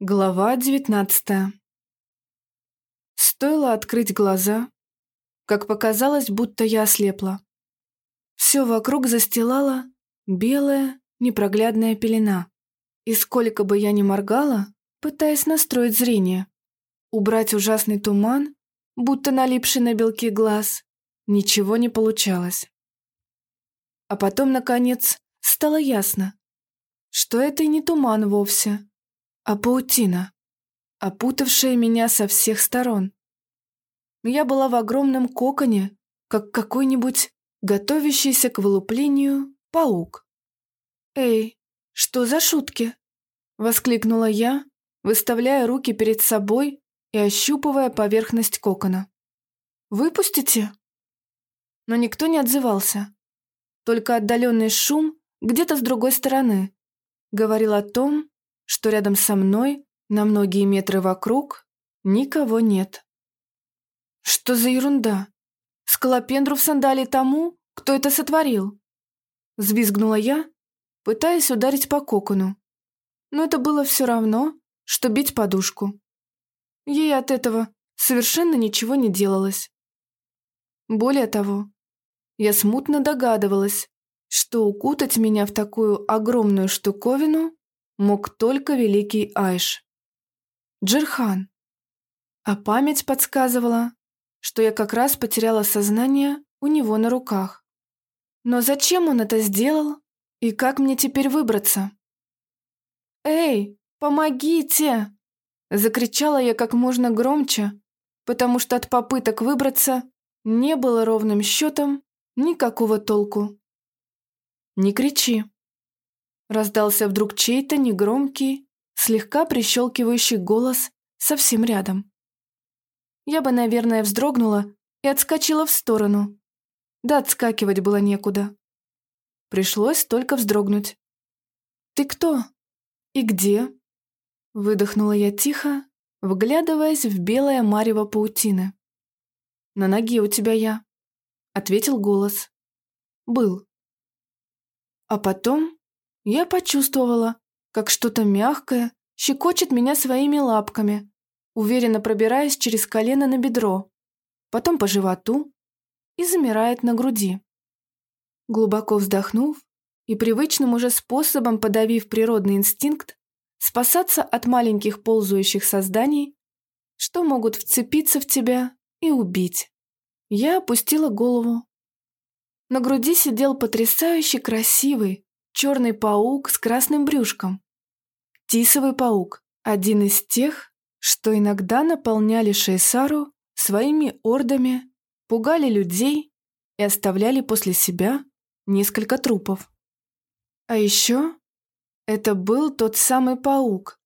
Глава девятнадцатая. Стоило открыть глаза, как показалось, будто я ослепла. Все вокруг застилала белая, непроглядная пелена. И сколько бы я ни моргала, пытаясь настроить зрение, убрать ужасный туман, будто налипший на белки глаз, ничего не получалось. А потом, наконец, стало ясно, что это и не туман вовсе, а паутина, опутавшая меня со всех сторон. Я была в огромном коконе, как какой-нибудь готовящийся к вылуплению паук. «Эй, что за шутки?» — воскликнула я, выставляя руки перед собой и ощупывая поверхность кокона. «Выпустите?» Но никто не отзывался. Только отдаленный шум где-то с другой стороны говорил о том, что рядом со мной, на многие метры вокруг, никого нет. Что за ерунда? Скалопендру в сандалии тому, кто это сотворил? Взвизгнула я, пытаясь ударить по кокону. Но это было все равно, что бить подушку. Ей от этого совершенно ничего не делалось. Более того, я смутно догадывалась, что укутать меня в такую огромную штуковину мог только великий Айш. Джирхан. А память подсказывала, что я как раз потеряла сознание у него на руках. Но зачем он это сделал и как мне теперь выбраться? «Эй, помогите!» Закричала я как можно громче, потому что от попыток выбраться не было ровным счетом никакого толку. «Не кричи», Раздался вдруг чей-то негромкий, слегка прищелкивающий голос совсем рядом. Я бы, наверное, вздрогнула и отскочила в сторону. Да отскакивать было некуда. Пришлось только вздрогнуть. «Ты кто? И где?» Выдохнула я тихо, вглядываясь в белое марево паутины. «На ноге у тебя я», — ответил голос. «Был». А потом я почувствовала, как что-то мягкое щекочет меня своими лапками, уверенно пробираясь через колено на бедро, потом по животу и замирает на груди. Глубоко вздохнув и привычным уже способом подавив природный инстинкт, спасаться от маленьких ползающих созданий, что могут вцепиться в тебя и убить. Я опустила голову. На груди сидел потрясающе красивый, черный паук с красным брюшком. Тисовый паук – один из тех, что иногда наполняли Шейсару своими ордами, пугали людей и оставляли после себя несколько трупов. А еще это был тот самый паук,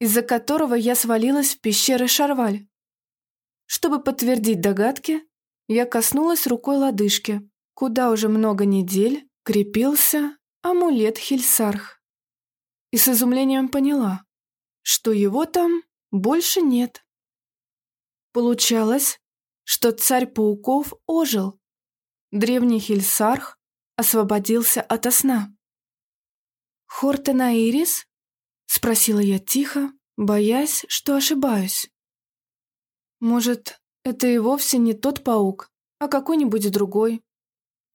из-за которого я свалилась в пещеры Шарваль. Чтобы подтвердить догадки, я коснулась рукой лодыжки, куда уже много недель крепился амулет Хильсарх. И с изумлением поняла, что его там больше нет. Получалось, что царь пауков ожил. Древний Хильсарх освободился ото сна. «Хортена Ирис?» — спросила я тихо, боясь, что ошибаюсь. «Может, это и вовсе не тот паук, а какой-нибудь другой.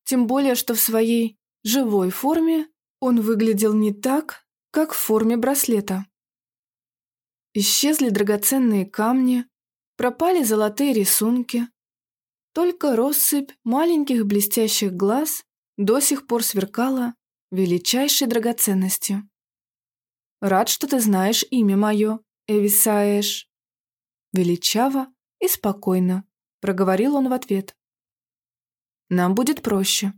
Тем более, что в своей живой форме он выглядел не так, как в форме браслета. Исчезли драгоценные камни, пропали золотые рисунки. Только россыпь маленьких блестящих глаз до сих пор сверкала величайшей драгоценностью. «Рад, что ты знаешь имя мое, Эвисаэш». Величаво и спокойно, проговорил он в ответ. «Нам будет проще.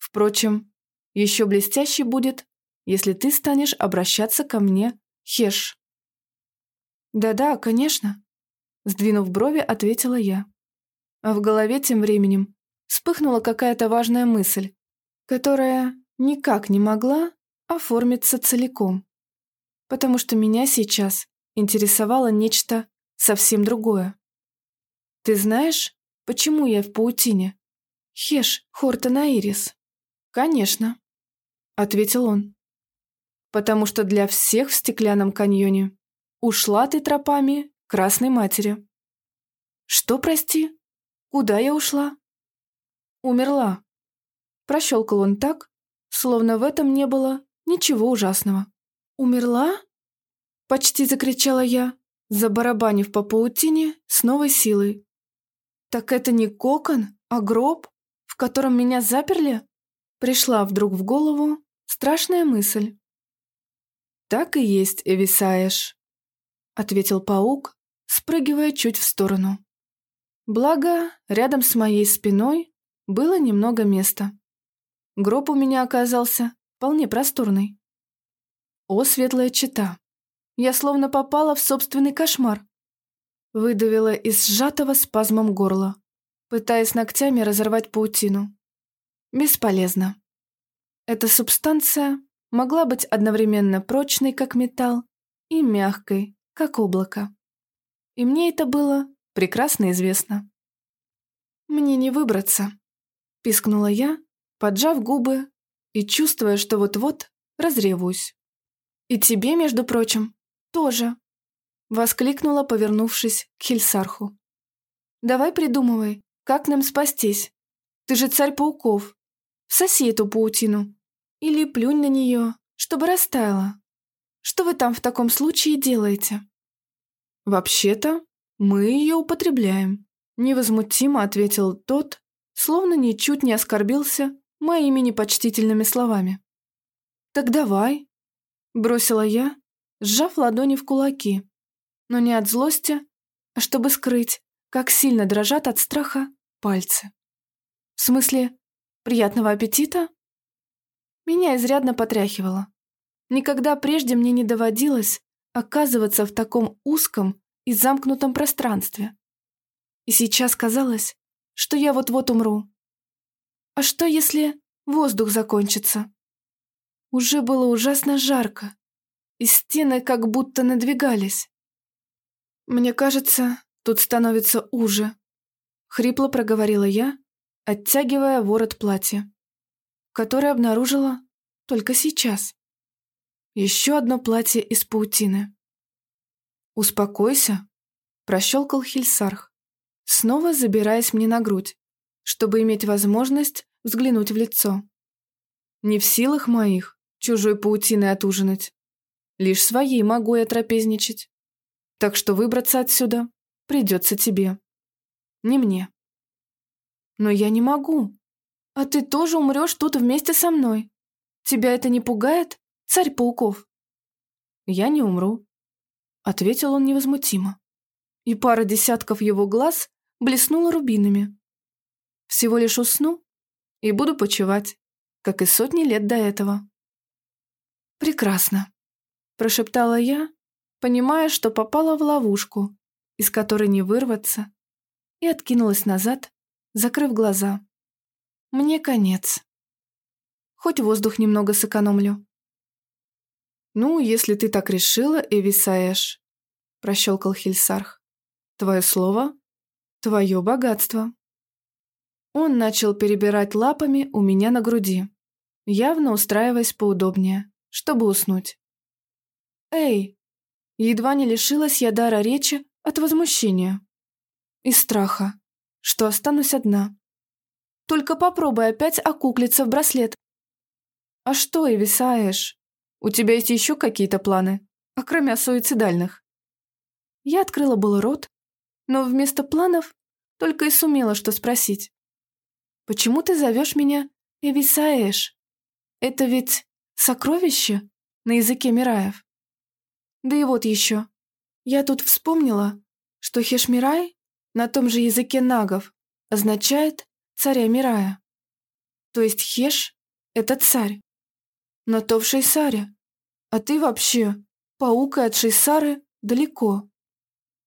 Впрочем, еще блестяще будет, если ты станешь обращаться ко мне, Хеш». «Да-да, конечно», — сдвинув брови, ответила я. А в голове тем временем вспыхнула какая-то важная мысль, которая никак не могла оформиться целиком, потому что меня сейчас интересовало нечто совсем другое. «Ты знаешь, почему я в паутине?» «Хеш, Хортонаирис». «Конечно», — ответил он. «Потому что для всех в стеклянном каньоне Ушла ты тропами Красной Матери. Что, прости? Куда я ушла? Умерла. Прощелкал он так, словно в этом не было ничего ужасного. Умерла? Почти закричала я, забарабанив по паутине с новой силой. Так это не кокон, а гроб, в котором меня заперли? Пришла вдруг в голову страшная мысль. «Так и есть, Эвисаеш», — ответил паук, спрыгивая чуть в сторону. Благо, рядом с моей спиной было немного места. Гроб у меня оказался вполне просторный. О, светлая чита! Я словно попала в собственный кошмар. Выдавила из сжатого спазмом горла, пытаясь ногтями разорвать паутину. Бесполезно. Эта субстанция могла быть одновременно прочной, как металл, и мягкой, как облако. И мне это было прекрасно известно. «Мне не выбраться», — пискнула я, поджав губы и чувствуя, что вот-вот разревусь. «И тебе, между прочим, тоже», — воскликнула, повернувшись к Хельсарху. «Давай придумывай, как нам спастись. Ты же царь пауков, Соси эту паутину. Или плюнь на нее, чтобы растаяла. Что вы там в таком случае делаете? Вообще-то, мы ее употребляем. Невозмутимо ответил тот, словно ничуть не оскорбился моими непочтительными словами. «Так давай», — бросила я, сжав ладони в кулаки, но не от злости, а чтобы скрыть, как сильно дрожат от страха пальцы. В смысле, Приятного аппетита?» Меня изрядно потряхивало. Никогда прежде мне не доводилось оказываться в таком узком и замкнутом пространстве. И сейчас казалось, что я вот-вот умру. А что, если воздух закончится? Уже было ужасно жарко, и стены как будто надвигались. Мне кажется, тут становится уже. Хрипло проговорила я, оттягивая ворот платья, которое обнаружила только сейчас. Еще одно платье из паутины. «Успокойся», – прощелкал Хильсарх, снова забираясь мне на грудь, чтобы иметь возможность взглянуть в лицо. «Не в силах моих чужой паутиной отужинать. Лишь своей могу я трапезничать. Так что выбраться отсюда придется тебе. Не мне». Но я не могу. А ты тоже умрешь тут вместе со мной. Тебя это не пугает, царь пауков? Я не умру, ответил он невозмутимо. И пара десятков его глаз блеснула рубинами. Всего лишь усну и буду почивать, как и сотни лет до этого. Прекрасно, прошептала я, понимая, что попала в ловушку, из которой не вырваться, и откинулась назад, закрыв глаза. Мне конец. Хоть воздух немного сэкономлю. «Ну, если ты так решила, Эвисаэш», – прощелкал Хильсарх. «Твое слово – твое богатство». Он начал перебирать лапами у меня на груди, явно устраиваясь поудобнее, чтобы уснуть. «Эй!» Едва не лишилась я дара речи от возмущения и страха что останусь одна. Только попробуй опять окуклиться в браслет. А что, Эвисаэш, у тебя есть еще какие-то планы, окромя суицидальных? Я открыла был рот, но вместо планов только и сумела что спросить. «Почему ты зовешь меня Эвисаэш? Это ведь сокровище на языке Мираев?» Да и вот еще. Я тут вспомнила, что Хешмирай на том же языке нагов означает «царя Мирая». То есть Хеш — это царь. Но то в Шейсаре. А ты вообще, паук от Шейсары, далеко.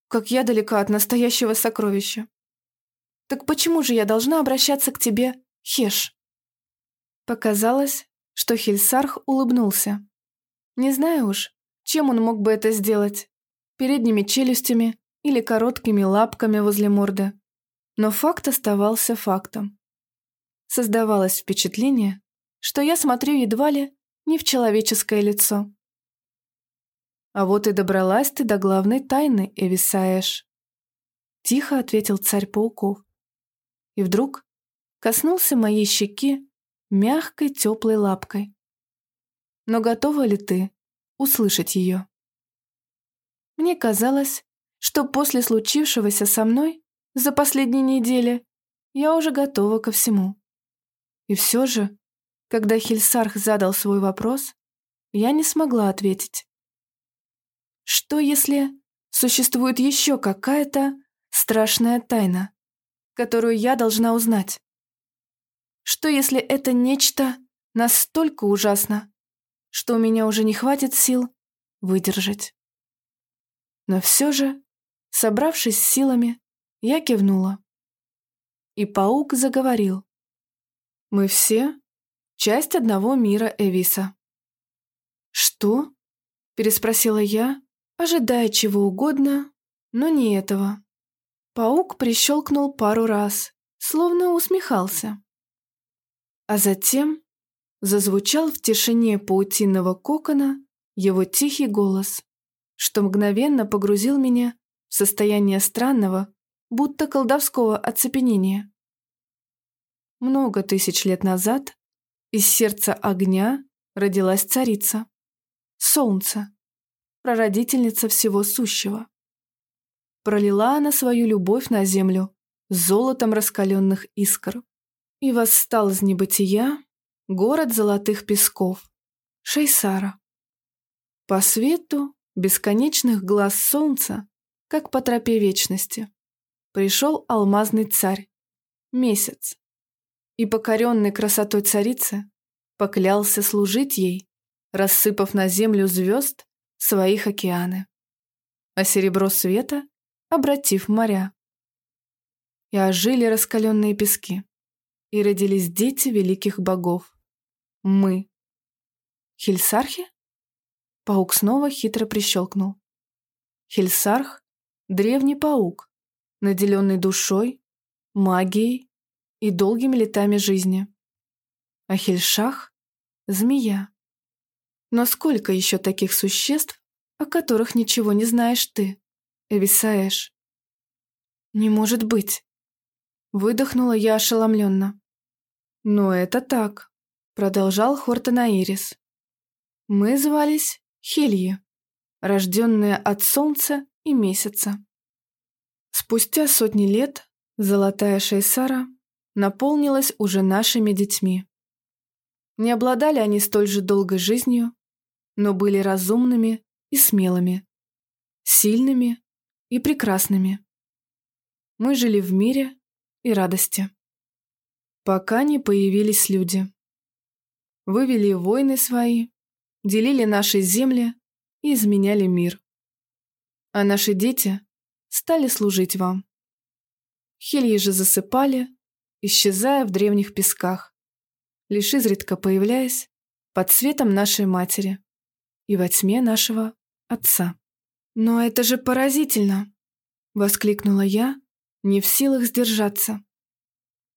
Как я далека от настоящего сокровища. Так почему же я должна обращаться к тебе, Хеш? Показалось, что Хельсарх улыбнулся. Не знаю уж, чем он мог бы это сделать. Передними челюстями или короткими лапками возле морды. Но факт оставался фактом. Создавалось впечатление, что я смотрю едва ли не в человеческое лицо. А вот и добралась ты до главной тайны, Эвисаеш. Тихо ответил царь пауков. И вдруг коснулся моей щеки мягкой теплой лапкой. Но готова ли ты услышать ее? Мне казалось, что после случившегося со мной за последние недели я уже готова ко всему. И все же, когда Хельсарх задал свой вопрос, я не смогла ответить. Что если существует еще какая-то страшная тайна, которую я должна узнать? Что если это нечто настолько ужасно, что у меня уже не хватит сил выдержать? Но все же, собравшись с силами, я кивнула. И паук заговорил. «Мы все — часть одного мира Эвиса». «Что?» — переспросила я, ожидая чего угодно, но не этого. Паук прищелкнул пару раз, словно усмехался. А затем зазвучал в тишине паутинного кокона его тихий голос, что мгновенно погрузил меня состояние странного, будто колдовского оцепенения. Много тысяч лет назад из сердца огня родилась царица, солнце, прародительница всего сущего. Пролила она свою любовь на землю золотом раскаленных искр. И восстал из небытия город золотых песков, Шейсара. По свету бесконечных глаз солнца, как по тропе вечности, пришел алмазный царь, месяц, и, покоренный красотой царицы, поклялся служить ей, рассыпав на землю звезд своих океаны, а серебро света обратив моря. И ожили раскаленные пески, и родились дети великих богов. Мы. Хельсархи? Паук снова хитро прищелкнул. Хельсарх — древний паук, наделенный душой, магией и долгими летами жизни. А Хельшах — змея. Но сколько еще таких существ, о которых ничего не знаешь ты, Эвисаэш? Не может быть. Выдохнула я ошеломленно. Но это так, продолжал Хортонаирис. Мы звались Хельи, рожденные от солнца и месяца. Спустя сотни лет золотая Шейсара наполнилась уже нашими детьми. Не обладали они столь же долгой жизнью, но были разумными и смелыми, сильными и прекрасными. Мы жили в мире и радости. Пока не появились люди. Вывели войны свои, делили наши земли и изменяли мир. А наши дети стали служить вам. Хельи же засыпали, исчезая в древних песках, лишь изредка появляясь под светом нашей матери и во тьме нашего отца. «Но это же поразительно!» — воскликнула я, не в силах сдержаться.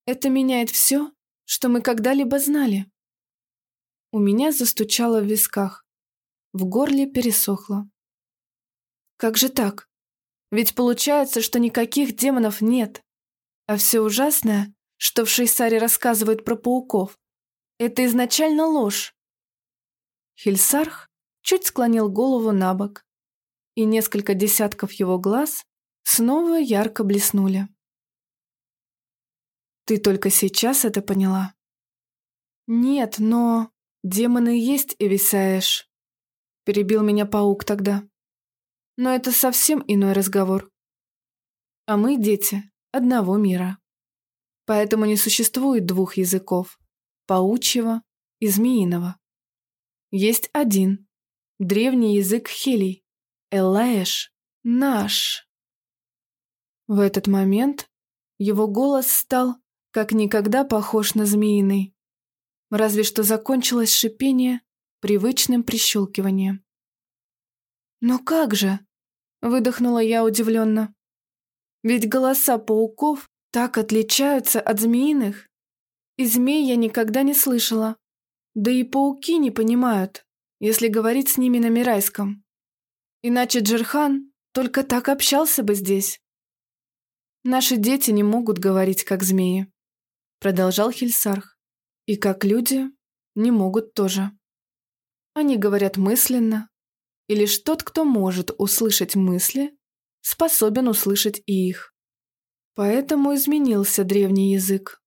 «Это меняет все, что мы когда-либо знали». У меня застучало в висках, в горле пересохло. «Как же так? Ведь получается, что никаких демонов нет, а все ужасное, что в Шейсаре рассказывают про пауков, это изначально ложь». Хильсарх чуть склонил голову на бок, и несколько десятков его глаз снова ярко блеснули. «Ты только сейчас это поняла?» «Нет, но демоны есть, Эвисаэш», — перебил меня паук тогда. «Но это совсем иной разговор. А мы дети одного мира. Поэтому не существует двух языков — паучьего и змеиного. Есть один, древний язык Хелий. Элаэш наш. В этот момент его голос стал как никогда похож на змеиный. Разве что закончилось шипение привычным прищелкиванием. «Но как же?» — выдохнула я удивленно. «Ведь голоса пауков так отличаются от змеиных. И змей я никогда не слышала. Да и пауки не понимают если говорить с ними на Мирайском. Иначе Джерхан только так общался бы здесь. Наши дети не могут говорить, как змеи, продолжал Хильсарх. И как люди не могут тоже. Они говорят мысленно, и лишь тот, кто может услышать мысли, способен услышать и их. Поэтому изменился древний язык,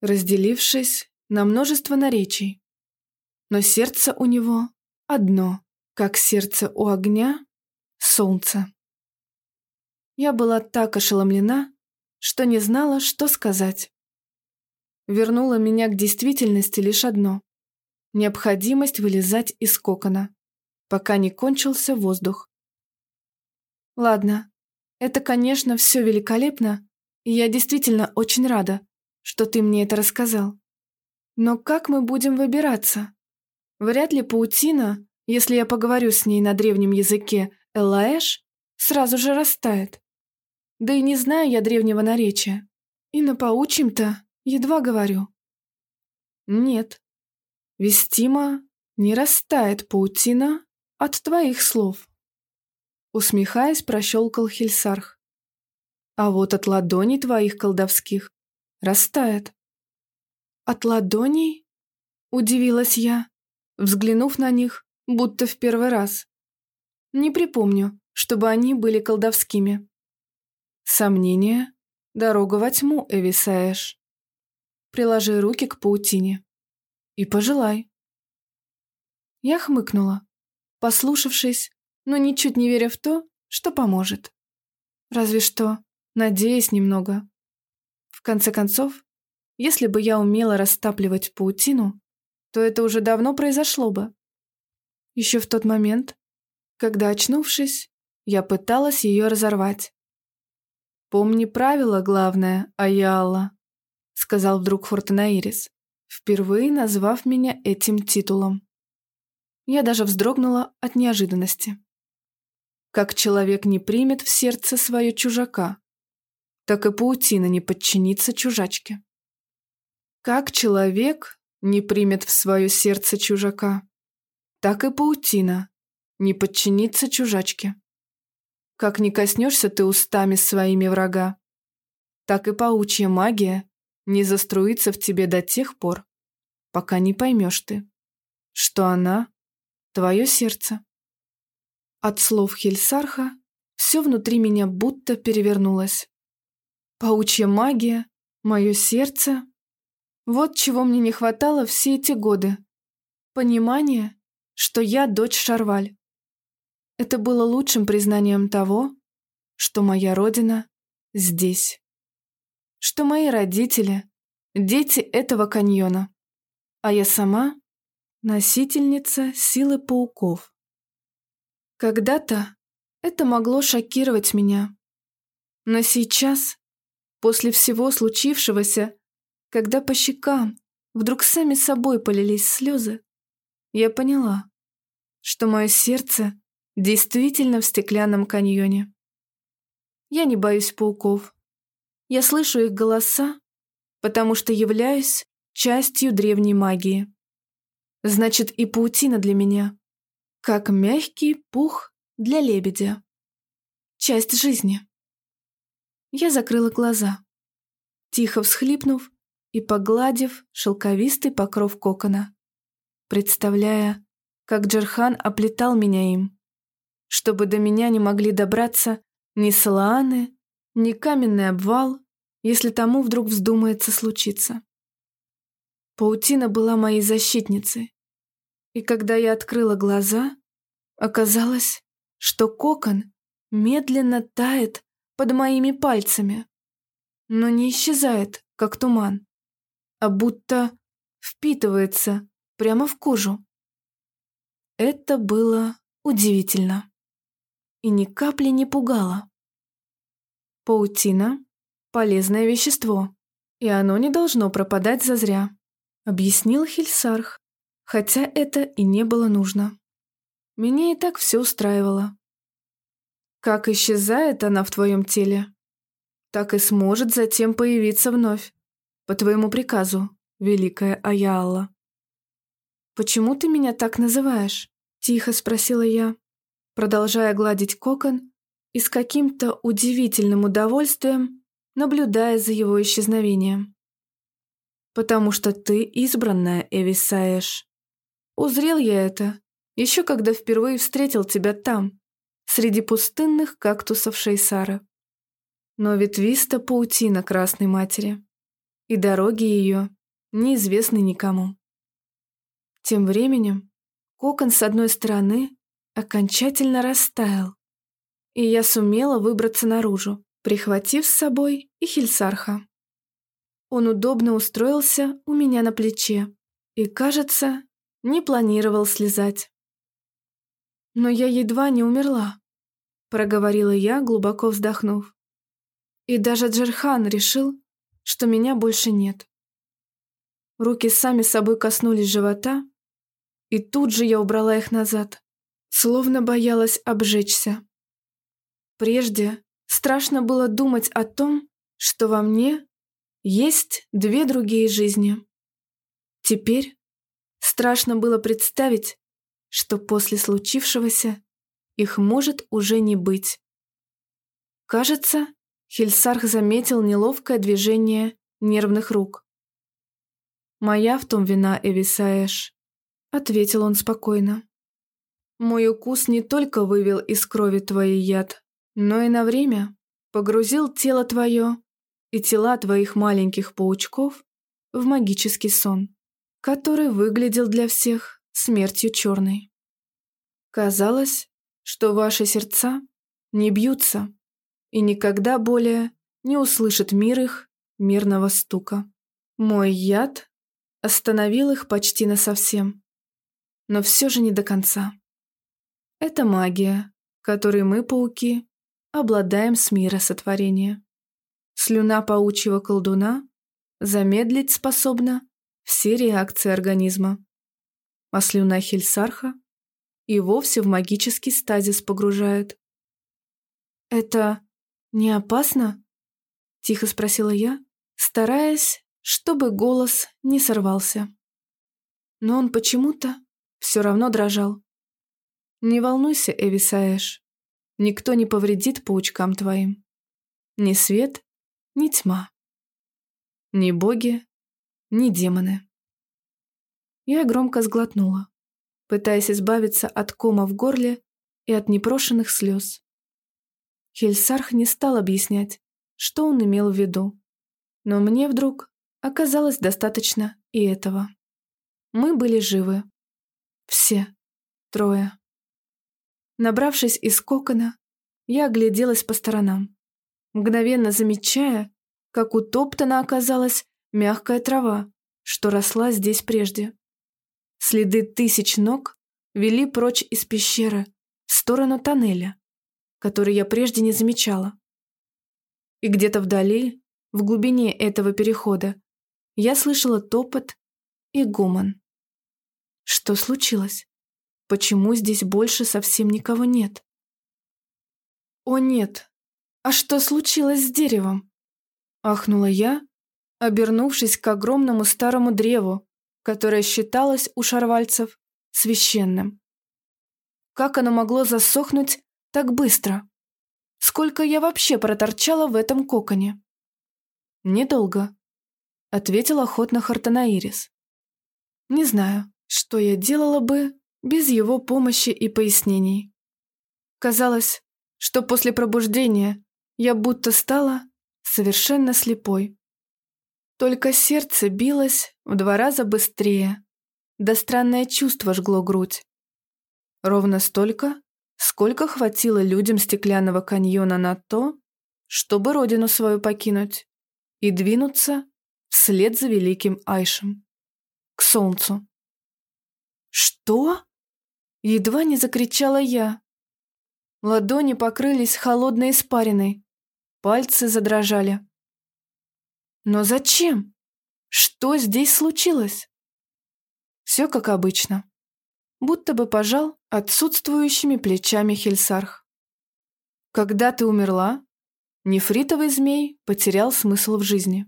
разделившись на множество наречий. Но сердце у него одно, как сердце у огня — солнце. Я была так ошеломлена, что не знала, что сказать. Вернуло меня к действительности лишь одно — необходимость вылезать из кокона, пока не кончился воздух. Ладно, это, конечно, все великолепно, и я действительно очень рада, что ты мне это рассказал. Но как мы будем выбираться? Вряд ли паутина, если я поговорю с ней на древнем языке Элаэш, сразу же растает. Да и не знаю я древнего наречия. И на паучьем-то едва говорю. Нет. Вестима не растает паутина от твоих слов. Усмехаясь, прощелкал Хельсарх. А вот от ладоней твоих колдовских растает. От ладоней? Удивилась я, взглянув на них, будто в первый раз. Не припомню, чтобы они были колдовскими. Сомнение — дорога во тьму, Эвисаэш. Приложи руки к паутине. И пожелай. Я хмыкнула, послушавшись, но ничуть не веря в то, что поможет. Разве что надеясь немного. В конце концов, если бы я умела растапливать паутину, то это уже давно произошло бы. Еще в тот момент, когда, очнувшись, я пыталась ее разорвать. «Помни правило главное, Аяла», — сказал вдруг Фортенаирис, впервые назвав меня этим титулом. Я даже вздрогнула от неожиданности. Как человек не примет в сердце свое чужака, так и паутина не подчинится чужачке. Как человек не примет в свое сердце чужака, так и паутина не подчинится чужачке. Как не коснешься ты устами своими врага, так и паучья магия не заструится в тебе до тех пор, пока не поймешь ты, что она — твое сердце. От слов Хельсарха все внутри меня будто перевернулось. Паучья магия, мое сердце. Вот чего мне не хватало все эти годы. Понимание, что я дочь Шарваль. Это было лучшим признанием того, что моя родина здесь. Что мои родители – дети этого каньона, а я сама – носительница силы пауков. Когда-то это могло шокировать меня, но сейчас После всего случившегося, когда по щекам вдруг сами собой полились слезы, я поняла, что мое сердце действительно в стеклянном каньоне. Я не боюсь пауков. Я слышу их голоса, потому что являюсь частью древней магии. Значит, и паутина для меня, как мягкий пух для лебедя. Часть жизни. Я закрыла глаза, тихо всхлипнув и погладив шелковистый покров кокона, представляя, как Джерхан оплетал меня им, чтобы до меня не могли добраться ни салааны, ни каменный обвал, если тому вдруг вздумается случиться. Паутина была моей защитницей, и когда я открыла глаза, оказалось, что кокон медленно тает под моими пальцами, но не исчезает, как туман, а будто впитывается прямо в кожу. Это было удивительно и ни капли не пугало. Паутина – полезное вещество, и оно не должно пропадать зазря, объяснил Хильсарх, хотя это и не было нужно. Меня и так все устраивало. Как исчезает она в твоем теле, так и сможет затем появиться вновь. По твоему приказу, великая Аяла. «Почему ты меня так называешь?» – тихо спросила я. продолжая гладить кокон и с каким-то удивительным удовольствием наблюдая за его исчезновением. «Потому что ты избранная, Эвисаеш. Узрел я это, еще когда впервые встретил тебя там, среди пустынных кактусов Шейсара. Но ветвиста паутина Красной Матери, и дороги ее неизвестны никому. Тем временем кокон с одной стороны окончательно растаял, и я сумела выбраться наружу, прихватив с собой и Хильсарха. Он удобно устроился у меня на плече и, кажется, не планировал слезать. «Но я едва не умерла», — проговорила я, глубоко вздохнув. И даже Джерхан решил, что меня больше нет. Руки сами собой коснулись живота, и тут же я убрала их назад, словно боялась обжечься. Прежде страшно было думать о том, что во мне есть две другие жизни. Теперь страшно было представить, что после случившегося их может уже не быть. Кажется, Хельсарх заметил неловкое движение нервных рук. «Моя в том вина, Эвисаэш», — ответил он спокойно. «Мой укус не только вывел из крови твой яд, но и на время погрузил тело твое и тела твоих маленьких паучков в магический сон, который выглядел для всех смертью черной. Казалось, что ваши сердца не бьются и никогда более не услышит мир их мирного стука. Мой яд остановил их почти насовсем, но все же не до конца. Это магия, которой мы, пауки, обладаем с мира сотворения. Слюна паучьего колдуна замедлить способна все реакции организма. А слюна Хельсарха и вовсе в магический стазис погружает. «Это не опасно?» – тихо спросила я, стараясь, чтобы голос не сорвался. Но он почему-то все равно дрожал. «Не волнуйся, Эвисаэш. Никто не повредит паучкам твоим. Ни свет, ни тьма. Ни боги, ни демоны. Я громко сглотнула, пытаясь избавиться от кома в горле и от непрошенных слез. Хельсарх не стал объяснять, что он имел в виду. Но мне вдруг оказалось достаточно и этого. Мы были живы. Все. Трое. Набравшись из кокона, я огляделась по сторонам, мгновенно замечая, как утоптана оказалась мягкая трава, что росла здесь прежде. Следы тысяч ног вели прочь из пещеры, в сторону тоннеля, который я прежде не замечала. И где-то вдали, в глубине этого перехода, я слышала топот и гомон. Что случилось? Почему здесь больше совсем никого нет? О нет! А что случилось с деревом? Ахнула я, обернувшись к огромному старому древу, которое считалось у шарвальцев священным. Как оно могло засохнуть так быстро? Сколько я вообще проторчала в этом коконе? Недолго, ответил охотно Хартанаирис. Не знаю, что я делала бы без его помощи и пояснений. Казалось, что после пробуждения я будто стала совершенно слепой. Только сердце билось в два раза быстрее, да странное чувство жгло грудь. Ровно столько, сколько хватило людям стеклянного каньона на то, чтобы родину свою покинуть и двинуться вслед за великим Айшем. К солнцу. «Что?» Едва не закричала я. Ладони покрылись холодной испариной. Пальцы задрожали. Но зачем? Что здесь случилось? Все как обычно. Будто бы пожал отсутствующими плечами Хельсарх. Когда ты умерла, нефритовый змей потерял смысл в жизни.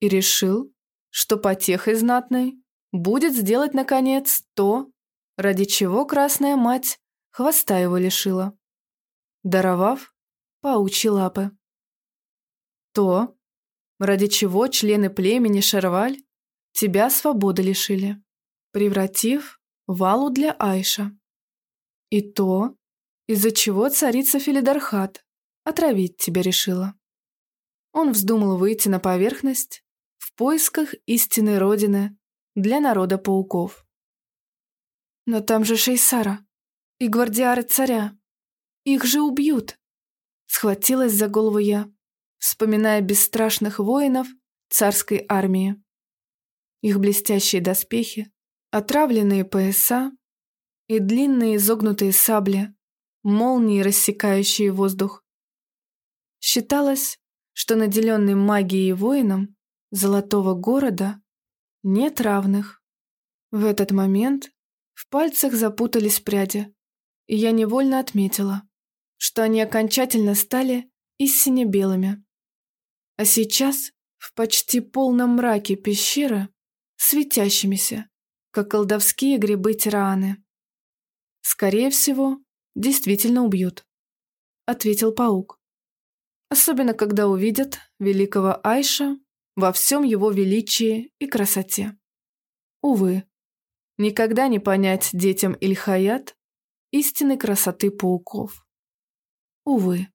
И решил, что потехой знатной будет сделать, наконец, то, ради чего Красная Мать хвоста его лишила, даровав паучьи лапы. То, ради чего члены племени Шерваль тебя свободы лишили, превратив валу для Айша. И то, из-за чего царица Филидархат отравить тебя решила. Он вздумал выйти на поверхность в поисках истинной родины для народа пауков. Но там же Шейсара и гвардиары царя. Их же убьют. Схватилась за голову я, вспоминая бесстрашных воинов царской армии. Их блестящие доспехи, отравленные пояса и длинные изогнутые сабли, молнии, рассекающие воздух. Считалось, что наделенным магией воинам золотого города нет равных. В этот момент в пальцах запутались пряди, и я невольно отметила, что они окончательно стали истинно белыми. А сейчас, в почти полном мраке пещеры, светящимися, как колдовские грибы-тираны. «Скорее всего, действительно убьют», — ответил паук. «Особенно, когда увидят великого Айша во всем его величии и красоте. Увы, никогда не понять детям Ильхаят истинной красоты пауков. Увы,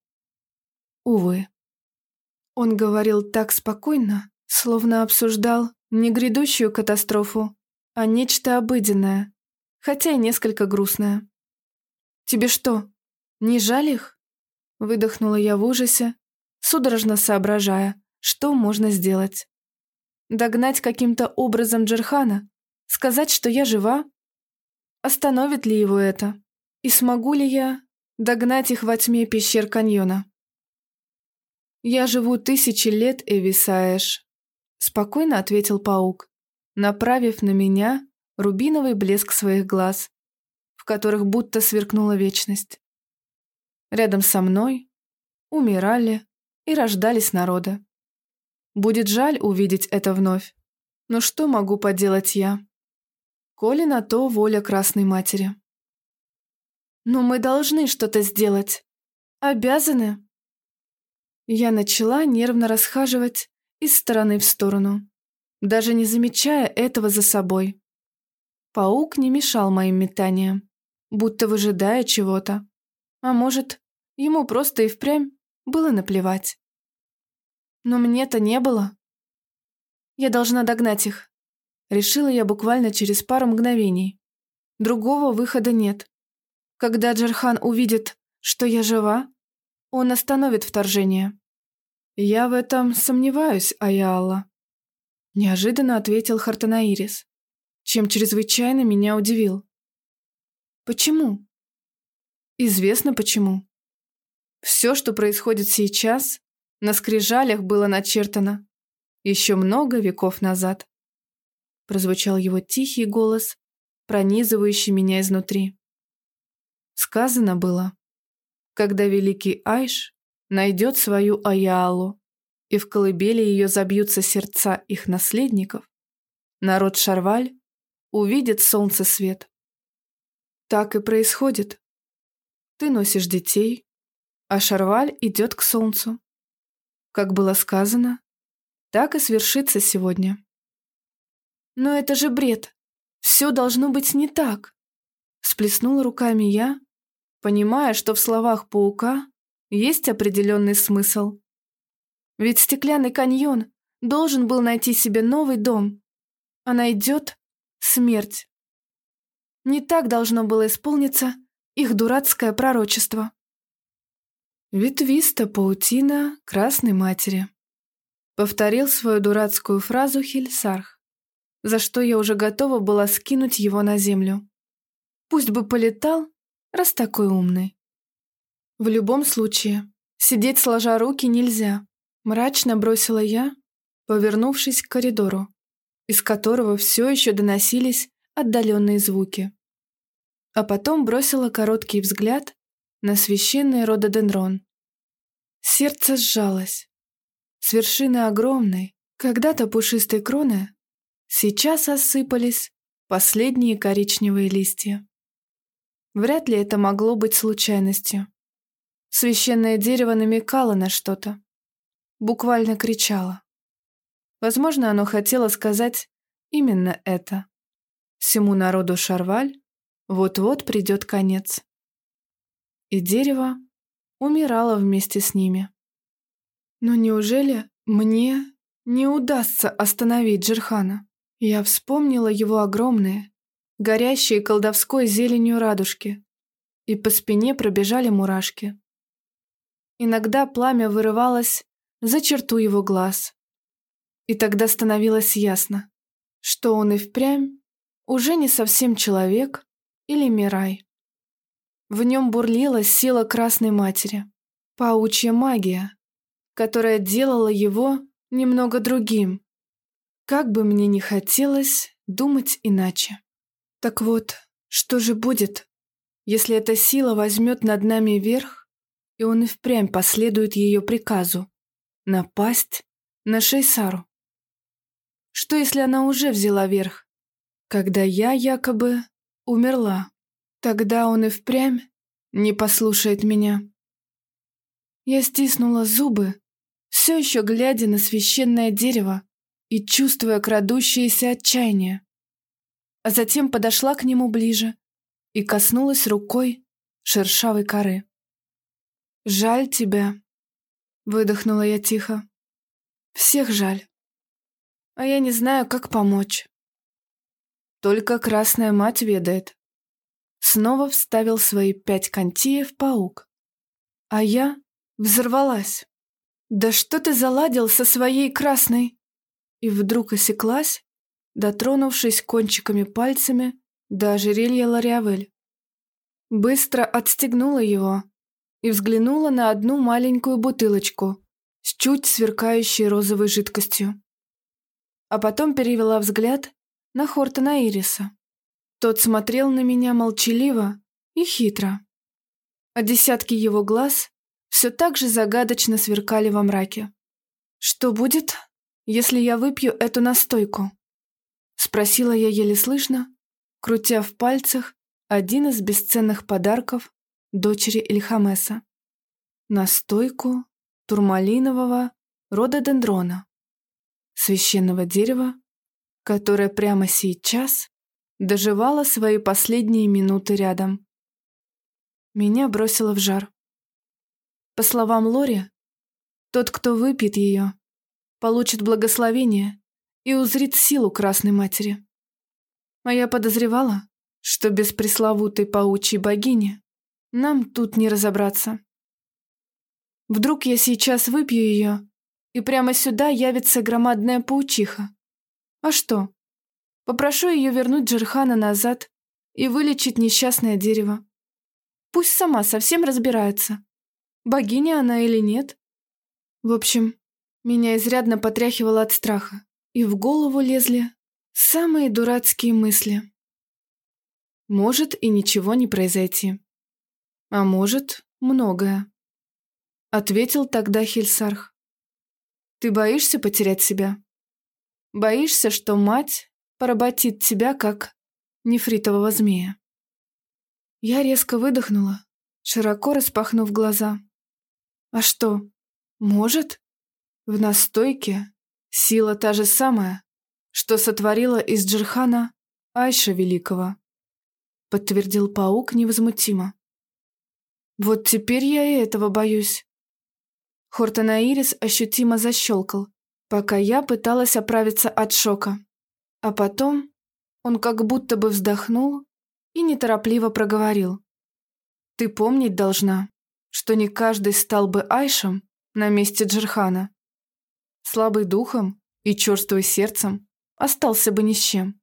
увы». Он говорил так спокойно, словно обсуждал не грядущую катастрофу, а нечто обыденное, хотя и несколько грустное. «Тебе что, не жаль их?» Выдохнула я в ужасе, судорожно соображая, что можно сделать. Догнать каким-то образом Джерхана? Сказать, что я жива? Остановит ли его это? И смогу ли я догнать их во тьме пещер каньона? «Я живу тысячи лет, Эвисаэш», — спокойно ответил паук, направив на меня рубиновый блеск своих глаз, в которых будто сверкнула вечность. Рядом со мной умирали и рождались народы. Будет жаль увидеть это вновь, но что могу поделать я? Коли на то воля Красной Матери. Но мы должны что-то сделать. Обязаны. Я начала нервно расхаживать из стороны в сторону, даже не замечая этого за собой. Паук не мешал моим метаниям, будто выжидая чего-то. А может, ему просто и впрямь было наплевать. Но мне-то не было. Я должна догнать их. Решила я буквально через пару мгновений. Другого выхода нет. Когда Джархан увидит, что я жива, он остановит вторжение. «Я в этом сомневаюсь, Аяла», — неожиданно ответил Хартанаирис, чем чрезвычайно меня удивил. «Почему?» «Известно почему. Все, что происходит сейчас, на скрижалях было начертано еще много веков назад. Прозвучал его тихий голос, пронизывающий меня изнутри. Сказано было, когда великий Айш найдет свою Аялу, и в колыбели ее забьются сердца их наследников, народ Шарваль увидит солнце свет. Так и происходит. Ты носишь детей, а Шарваль идет к солнцу. Как было сказано, так и свершится сегодня. Но это же бред. Все должно быть не так. Сплеснула руками я, понимая, что в словах паука есть определенный смысл. Ведь стеклянный каньон должен был найти себе новый дом, а найдет смерть. Не так должно было исполниться их дурацкое пророчество. «Ветвиста паутина Красной Матери», — повторил свою дурацкую фразу Хельсарх, за что я уже готова была скинуть его на землю. Пусть бы полетал, раз такой умный. В любом случае, сидеть сложа руки нельзя. Мрачно бросила я, повернувшись к коридору, из которого все еще доносились отдаленные звуки. А потом бросила короткий взгляд на священный рододендрон. Сердце сжалось. С вершины огромной, когда-то пушистой кроны, сейчас осыпались последние коричневые листья. Вряд ли это могло быть случайностью. Священное дерево намекало на что-то. Буквально кричало. Возможно, оно хотело сказать именно это. Всему народу Шарваль вот-вот придет конец. И дерево умирало вместе с ними. Но неужели мне не удастся остановить Джерхана? Я вспомнила его огромные, горящие колдовской зеленью радужки, и по спине пробежали мурашки. Иногда пламя вырывалось за черту его глаз, и тогда становилось ясно, что он и впрямь уже не совсем человек или Мирай. В нем бурлила сила Красной Матери, паучья магия, которая делала его немного другим. Как бы мне ни хотелось думать иначе. Так вот, что же будет, если эта сила возьмет над нами верх, и он и впрямь последует ее приказу — напасть на Шейсару? Что, если она уже взяла верх, когда я якобы умерла? Тогда он и впрямь не послушает меня. Я стиснула зубы все еще глядя на священное дерево и чувствуя крадущееся отчаяние. А затем подошла к нему ближе и коснулась рукой шершавой коры. «Жаль тебя», — выдохнула я тихо. «Всех жаль. А я не знаю, как помочь». Только Красная Мать ведает. Снова вставил свои пять контиев паук. А я взорвалась. «Да что ты заладил со своей красной?» И вдруг осеклась, дотронувшись кончиками пальцами до ожерелья Лориавель. Быстро отстегнула его и взглянула на одну маленькую бутылочку с чуть сверкающей розовой жидкостью. А потом перевела взгляд на Хортона Ириса. Тот смотрел на меня молчаливо и хитро. А десятки его глаз все так же загадочно сверкали во мраке. «Что будет, если я выпью эту настойку?» Спросила я еле слышно, крутя в пальцах один из бесценных подарков дочери Ильхамеса. Настойку турмалинового рододендрона, священного дерева, которое прямо сейчас доживало свои последние минуты рядом. Меня бросило в жар. По словам Лори, тот, кто выпьет ее, получит благословение и узрит силу Красной Матери. А я подозревала, что без пресловутой паучьей богини нам тут не разобраться. Вдруг я сейчас выпью ее, и прямо сюда явится громадная паучиха. А что? Попрошу ее вернуть Джерхана назад и вылечить несчастное дерево. Пусть сама совсем разбирается богиня она или нет. В общем, меня изрядно потряхивало от страха, и в голову лезли самые дурацкие мысли. Может и ничего не произойти. А может, многое. Ответил тогда Хельсарх. Ты боишься потерять себя? Боишься, что мать поработит тебя, как нефритового змея? Я резко выдохнула, широко распахнув глаза. А что, может? В настойке сила та же самая, что сотворила из Джерхана Айша Великого, подтвердил паук невозмутимо. Вот теперь я и этого боюсь. Хортонаирис ощутимо защелкал, пока я пыталась оправиться от шока. А потом он как будто бы вздохнул и неторопливо проговорил. «Ты помнить должна, что не каждый стал бы Айшем на месте Джерхана. Слабый духом и черствый сердцем остался бы ни с чем.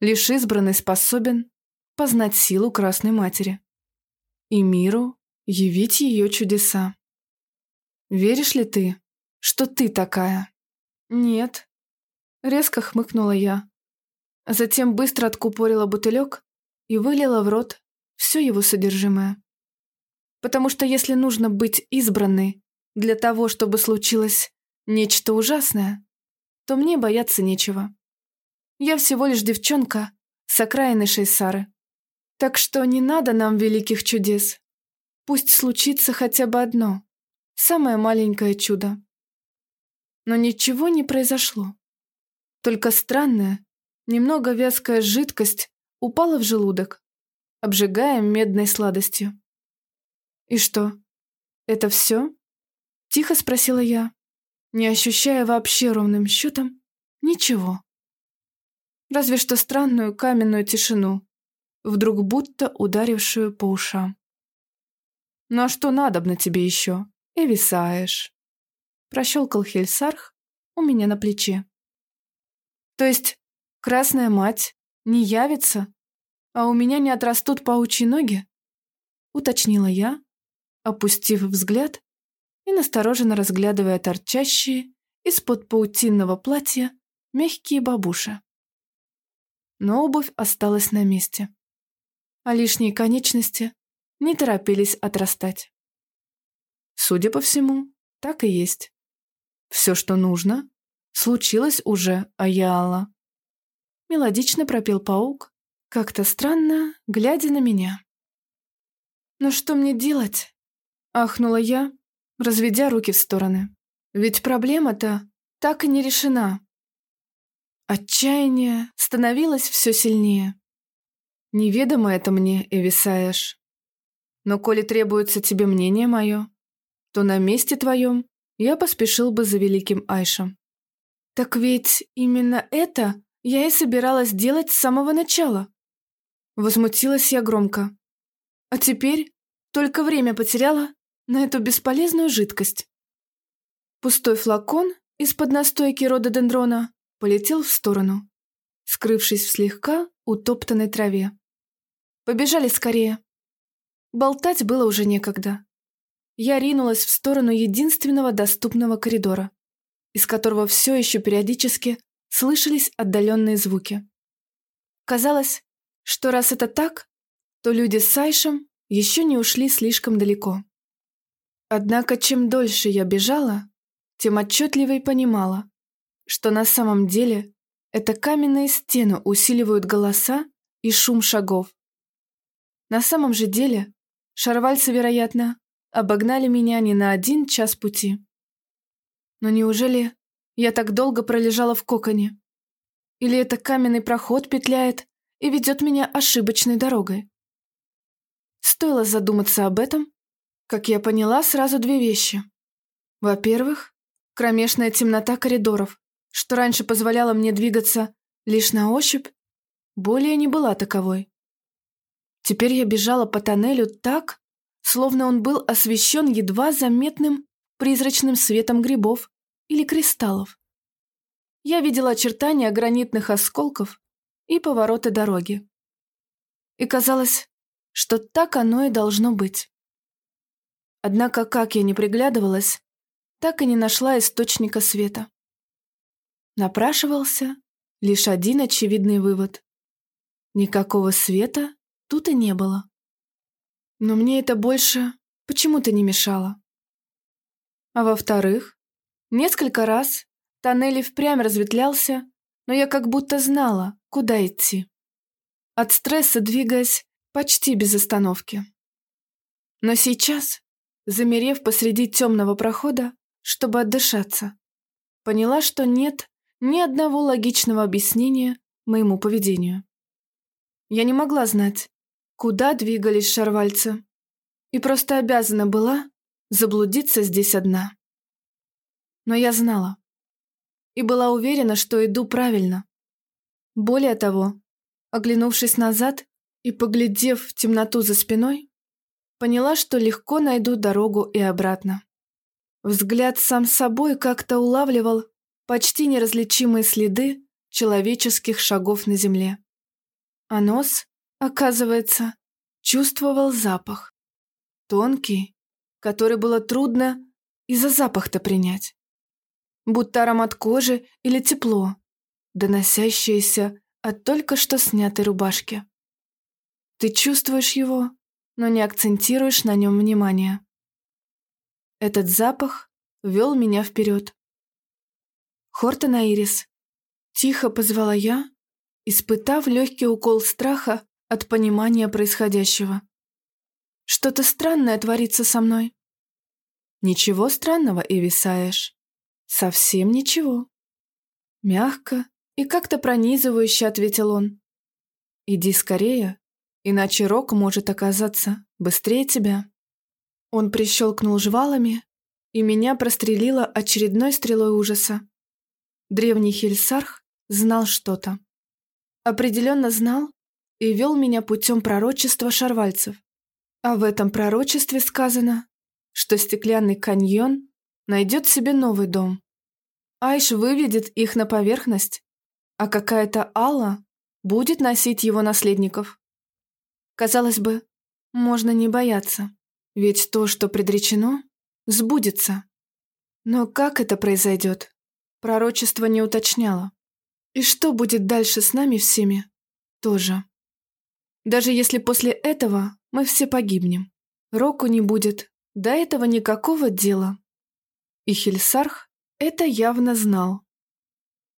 Лишь избранный способен познать силу Красной Матери и миру явить ее чудеса. Веришь ли ты, что ты такая? Нет. Резко хмыкнула я, затем быстро откупорила бутылек и вылила в рот все его содержимое. Потому что если нужно быть избранной для того, чтобы случилось нечто ужасное, то мне бояться нечего. Я всего лишь девчонка с окраины Шейсары. Так что не надо нам великих чудес. Пусть случится хотя бы одно, самое маленькое чудо. Но ничего не произошло. Только странная, немного вязкая жидкость упала в желудок, обжигая медной сладостью. «И что, это все?» – тихо спросила я, не ощущая вообще ровным счетом ничего. Разве что странную каменную тишину, вдруг будто ударившую по ушам. «Ну а что надобно тебе еще? И висаешь!» Прощелкал Хельсарх у меня на плече. «То есть красная мать не явится, а у меня не отрастут паучьи ноги?» Уточнила я, опустив взгляд и настороженно разглядывая торчащие из-под паутинного платья мягкие бабуши. Но обувь осталась на месте, а лишние конечности не торопились отрастать. Судя по всему, так и есть. Все, что нужно, случилось уже, Аяла. Мелодично пропел паук, как-то странно, глядя на меня. «Ну что мне делать?» – ахнула я, разведя руки в стороны. «Ведь проблема-то так и не решена». Отчаяние становилось все сильнее. Неведомо это мне, Эвисаеш. Но коли требуется тебе мнение мое, то на месте твоем я поспешил бы за великим Айшем. Так ведь именно это я и собиралась делать с самого начала. Возмутилась я громко. А теперь только время потеряла на эту бесполезную жидкость. Пустой флакон из-под настойки рододендрона полетел в сторону, скрывшись в слегка утоптанной траве. Побежали скорее. Болтать было уже некогда. Я ринулась в сторону единственного доступного коридора, из которого все еще периодически слышались отдаленные звуки. Казалось, что раз это так, то люди с Сайшем еще не ушли слишком далеко. Однако чем дольше я бежала, тем отчетливее понимала, что на самом деле это каменные стены усиливают голоса и шум шагов. На самом же деле шарвальцы, вероятно, обогнали меня не на один час пути. Но неужели я так долго пролежала в коконе? Или это каменный проход петляет и ведет меня ошибочной дорогой? Стоило задуматься об этом, как я поняла сразу две вещи. Во-первых, кромешная темнота коридоров, что раньше позволяла мне двигаться лишь на ощупь, более не была таковой. Теперь я бежала по тоннелю так, словно он был освещен едва заметным призрачным светом грибов или кристаллов. Я видела очертания гранитных осколков и повороты дороги. И казалось, что так оно и должно быть. Однако, как я не приглядывалась, так и не нашла источника света. Напрашивался лишь один очевидный вывод. Никакого света тут и не было. Но мне это больше почему-то не мешало. А во-вторых, несколько раз тоннель впрямь разветвлялся, но я как будто знала, куда идти. От стресса двигаясь почти без остановки. Но сейчас, замерев посреди темного прохода, чтобы отдышаться, поняла, что нет ни одного логичного объяснения моему поведению. Я не могла знать, куда двигались шарвальцы, и просто обязана была заблудиться здесь одна. Но я знала и была уверена, что иду правильно. Более того, оглянувшись назад и поглядев в темноту за спиной, поняла, что легко найду дорогу и обратно. Взгляд сам собой как-то улавливал почти неразличимые следы человеческих шагов на земле. А нос Оказывается, чувствовал запах. Тонкий, который было трудно из-за запах-то принять. Будто аромат кожи или тепло, доносящееся от только что снятой рубашки. Ты чувствуешь его, но не акцентируешь на нем внимание. Этот запах вел меня вперед. Хортона Ирис. Тихо позвала я, испытав легкий укол страха от понимания происходящего. Что-то странное творится со мной. Ничего странного, Эвисаешь. Совсем ничего. Мягко и как-то пронизывающе ответил он. Иди скорее, иначе Рок может оказаться быстрее тебя. Он прищелкнул жвалами, и меня прострелило очередной стрелой ужаса. Древний Хельсарх знал что-то. Определенно знал и вел меня путем пророчества шарвальцев. А в этом пророчестве сказано, что стеклянный каньон найдет себе новый дом. Айш выведет их на поверхность, а какая-то Алла будет носить его наследников. Казалось бы, можно не бояться, ведь то, что предречено, сбудется. Но как это произойдет? Пророчество не уточняло. И что будет дальше с нами всеми? Тоже. Даже если после этого мы все погибнем. Року не будет, до этого никакого дела. И Хельсарх это явно знал.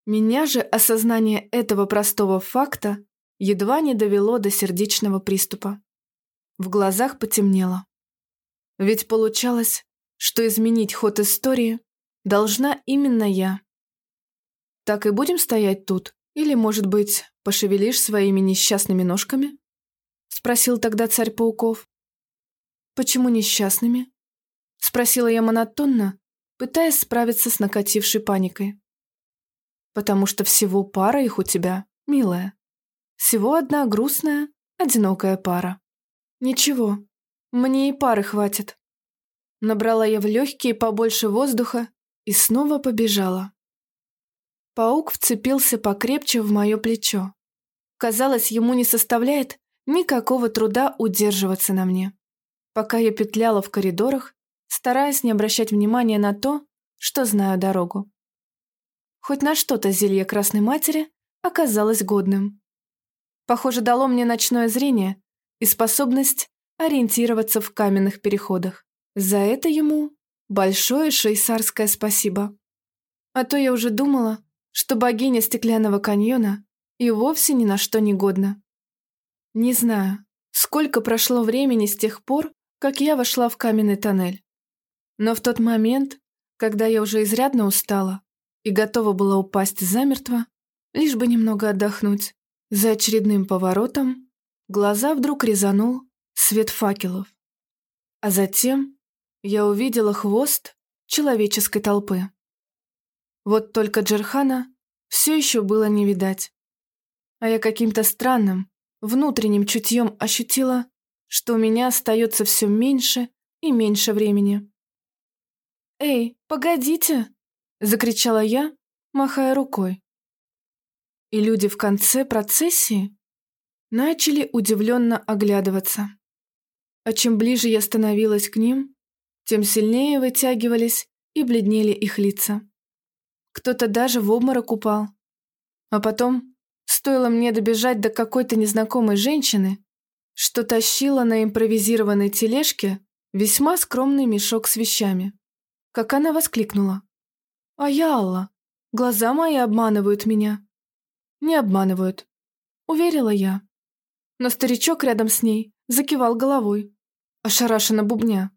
Меня же осознание этого простого факта едва не довело до сердечного приступа. В глазах потемнело. Ведь получалось, что изменить ход истории должна именно я. Так и будем стоять тут? Или, может быть, пошевелишь своими несчастными ножками? Спросил тогда царь пауков. «Почему несчастными?» — спросила я монотонно, пытаясь справиться с накатившей паникой. «Потому что всего пара их у тебя, милая. Всего одна грустная, одинокая пара. Ничего, мне и пары хватит». Набрала я в легкие побольше воздуха и снова побежала. Паук вцепился покрепче в мое плечо. Казалось, ему не составляет никакого труда удерживаться на мне пока я петляла в коридорах, стараясь не обращать внимания на то, что знаю дорогу. Хоть на что-то зелье Красной Матери оказалось годным. Похоже, дало мне ночное зрение и способность ориентироваться в каменных переходах. За это ему большое шейсарское спасибо. А то я уже думала, что богиня Стеклянного каньона и вовсе ни на что не годна. Не знаю, сколько прошло времени с тех пор, как я вошла в каменный тоннель. Но в тот момент, когда я уже изрядно устала и готова была упасть замертво, лишь бы немного отдохнуть, за очередным поворотом глаза вдруг резанул свет факелов. А затем я увидела хвост человеческой толпы. Вот только Джерхана все еще было не видать. А я каким-то странным, внутренним чутьем ощутила, что у меня остается все меньше и меньше времени. «Эй, погодите!» – закричала я, махая рукой. И люди в конце процессии начали удивленно оглядываться. А чем ближе я становилась к ним, тем сильнее вытягивались и бледнели их лица. Кто-то даже в обморок упал. А потом, стоило мне добежать до какой-то незнакомой женщины, что тащила на импровизированной тележке весьма скромный мешок с вещами. Как она воскликнула. «А я Алла. Глаза мои обманывают меня». «Не обманывают», — уверила я. Но старичок рядом с ней закивал головой, ошарашенно бубня.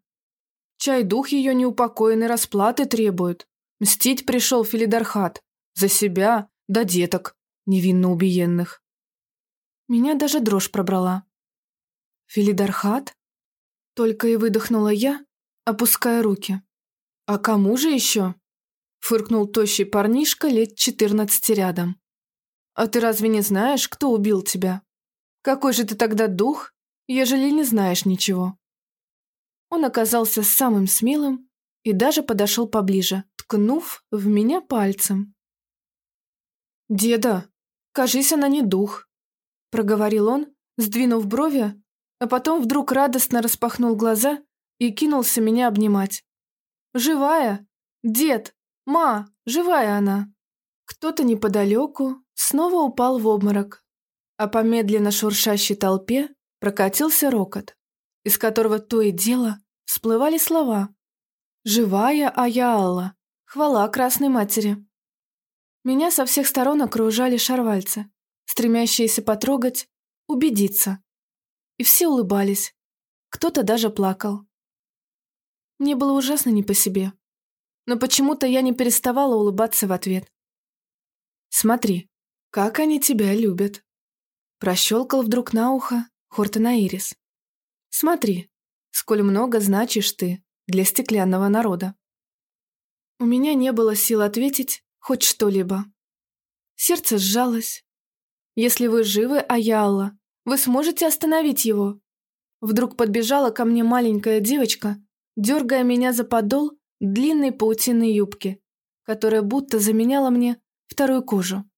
Чай дух ее неупокоенной расплаты требует. Мстить пришел Филидархат. За себя, да деток, невинно убиенных. Меня даже дрожь пробрала. Филидархат? Только и выдохнула я, опуская руки. А кому же еще? Фыркнул тощий парнишка лет четырнадцати рядом. А ты разве не знаешь, кто убил тебя? Какой же ты тогда дух, ежели не знаешь ничего? Он оказался самым смелым и даже подошел поближе, ткнув в меня пальцем. «Деда, кажись, она не дух», — проговорил он, сдвинув брови а потом вдруг радостно распахнул глаза и кинулся меня обнимать. «Живая! Дед! Ма! Живая она!» Кто-то неподалеку снова упал в обморок, а по медленно шуршащей толпе прокатился рокот, из которого то и дело всплывали слова «Живая Аяалла! Хвала Красной Матери!» Меня со всех сторон окружали шарвальцы, стремящиеся потрогать, убедиться, и все улыбались. Кто-то даже плакал. Мне было ужасно не по себе. Но почему-то я не переставала улыбаться в ответ. «Смотри, как они тебя любят!» Прощелкал вдруг на ухо Хортона Ирис. «Смотри, сколь много значишь ты для стеклянного народа!» У меня не было сил ответить хоть что-либо. Сердце сжалось. «Если вы живы, Аяла, вы сможете остановить его?» Вдруг подбежала ко мне маленькая девочка, дергая меня за подол длинной паутинной юбки, которая будто заменяла мне вторую кожу.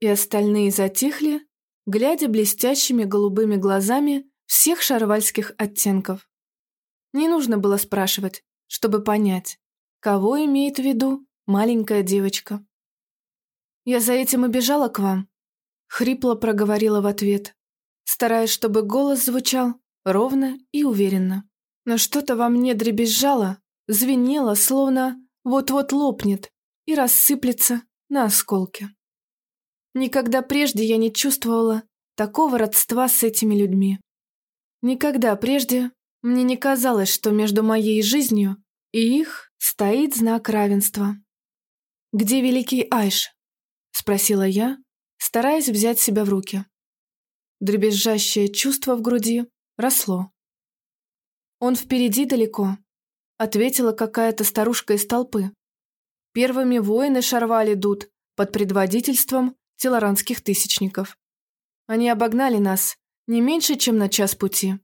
И остальные затихли, глядя блестящими голубыми глазами всех шарвальских оттенков. Не нужно было спрашивать, чтобы понять, кого имеет в виду маленькая девочка. «Я за этим и бежала к вам», — хрипло проговорила в ответ, стараясь, чтобы голос звучал ровно и уверенно. Но что-то во мне дребезжало, звенело, словно вот-вот лопнет и рассыплется на осколки. Никогда прежде я не чувствовала такого родства с этими людьми. Никогда прежде мне не казалось, что между моей жизнью и их стоит знак равенства. «Где великий Айш?» — спросила я, стараясь взять себя в руки. Дребезжащее чувство в груди росло. «Он впереди далеко», — ответила какая-то старушка из толпы. Первыми воины Шарваль идут под предводительством телоранских тысячников. Они обогнали нас не меньше, чем на час пути.